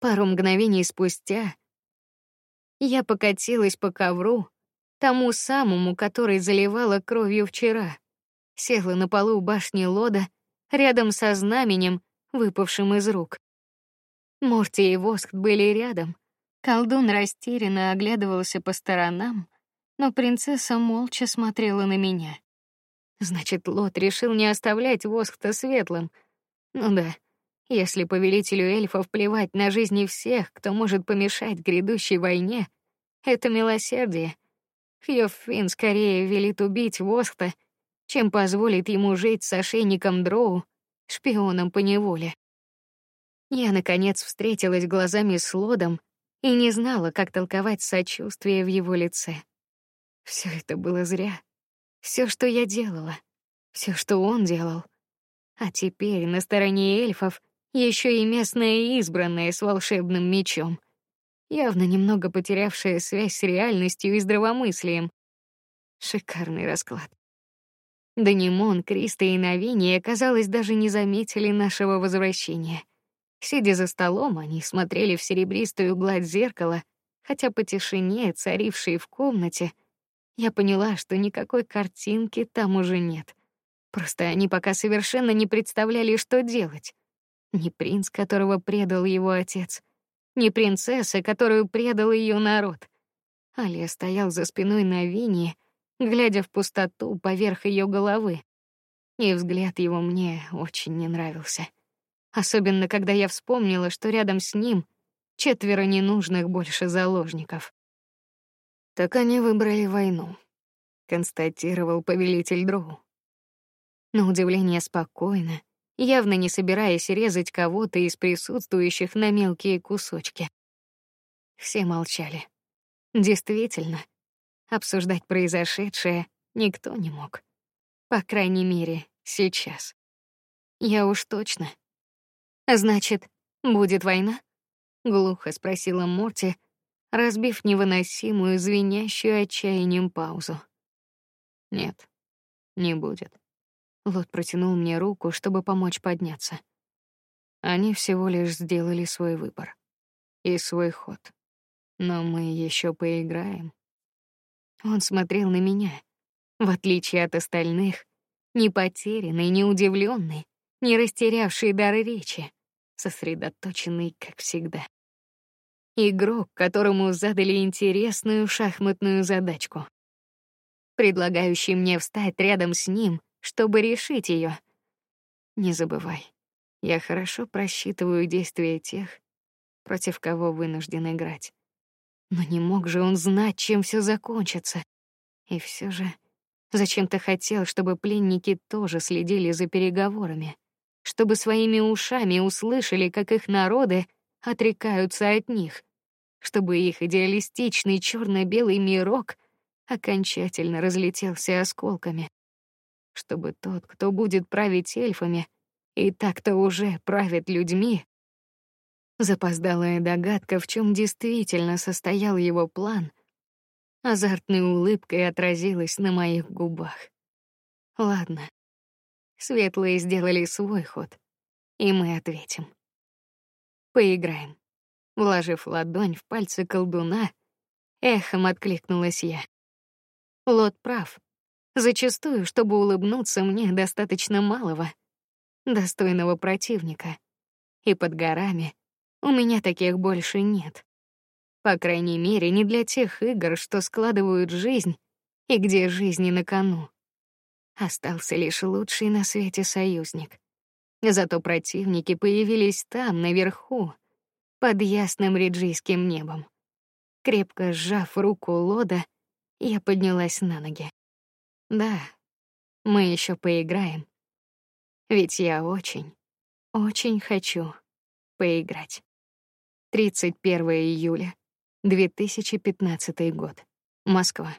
Пару мгновений спустя я покатилась по ковру, тому самому, который заливала кровью вчера, села на полу башни Лода, рядом со знаменем, выпавшим из рук. Морти и Воск были рядом. Колдун растерянно оглядывался по сторонам, но принцесса молча смотрела на меня. Значит, Лот решил не оставлять Воскта светлым. Ну да, Если повелителю эльфов плевать на жизни всех, кто может помешать грядущей войне, это милосердие. Хьёффин скорее велит убить Воста, чем позволит ему жить с ошейником Дроу, шпионом по неволе. Я наконец встретилась глазами с Лодом и не знала, как толковать сочувствие в его лице. Все это было зря. Все, что я делала, все, что он делал. А теперь на стороне эльфов еще и местная избранная с волшебным мечом, явно немного потерявшая связь с реальностью и здравомыслием. Шикарный расклад. Данимон, Криста и Навиния, казалось, даже не заметили нашего возвращения. Сидя за столом, они смотрели в серебристую гладь зеркала, хотя по тишине, царившей в комнате, я поняла, что никакой картинки там уже нет. Просто они пока совершенно не представляли, что делать. Ни принц, которого предал его отец, ни принцесса, которую предал ее народ. Алия стоял за спиной Навини, глядя в пустоту поверх ее головы. И взгляд его мне очень не нравился. Особенно когда я вспомнила, что рядом с ним четверо ненужных больше заложников. Так они выбрали войну, констатировал повелитель Дроу. На удивление спокойно, явно не собираясь резать кого-то из присутствующих на мелкие кусочки. Все молчали. Действительно, обсуждать произошедшее никто не мог. По крайней мере, сейчас. Я уж точно. Значит, будет война? глухо спросила Морти, разбив невыносимую звенящую отчаянием паузу. Нет, не будет. Лот протянул мне руку, чтобы помочь подняться. Они всего лишь сделали свой выбор и свой ход. Но мы еще поиграем. Он смотрел на меня, в отличие от остальных, не потерянный, не удивленный, не растерявший дар речи, сосредоточенный, как всегда. Игрок, которому задали интересную шахматную задачку, предлагающий мне встать рядом с ним чтобы решить ее. Не забывай, я хорошо просчитываю действия тех, против кого вынужден играть. Но не мог же он знать, чем все закончится. И все же зачем-то хотел, чтобы пленники тоже следили за переговорами, чтобы своими ушами услышали, как их народы отрекаются от них, чтобы их идеалистичный черно белый мирок окончательно разлетелся осколками чтобы тот, кто будет править эльфами, и так-то уже правит людьми. Запоздалая догадка, в чем действительно состоял его план, азартной улыбкой отразилась на моих губах. Ладно, светлые сделали свой ход, и мы ответим. Поиграем. Вложив ладонь в пальцы колдуна, эхом откликнулась я. Лот прав. Зачастую, чтобы улыбнуться, мне достаточно малого, достойного противника. И под горами у меня таких больше нет. По крайней мере, не для тех игр, что складывают жизнь и где жизни на кону. Остался лишь лучший на свете союзник. Зато противники появились там, наверху, под ясным риджийским небом. Крепко сжав руку Лода, я поднялась на ноги. Да, мы еще поиграем. Ведь я очень, очень хочу поиграть. 31 июля 2015 год. Москва.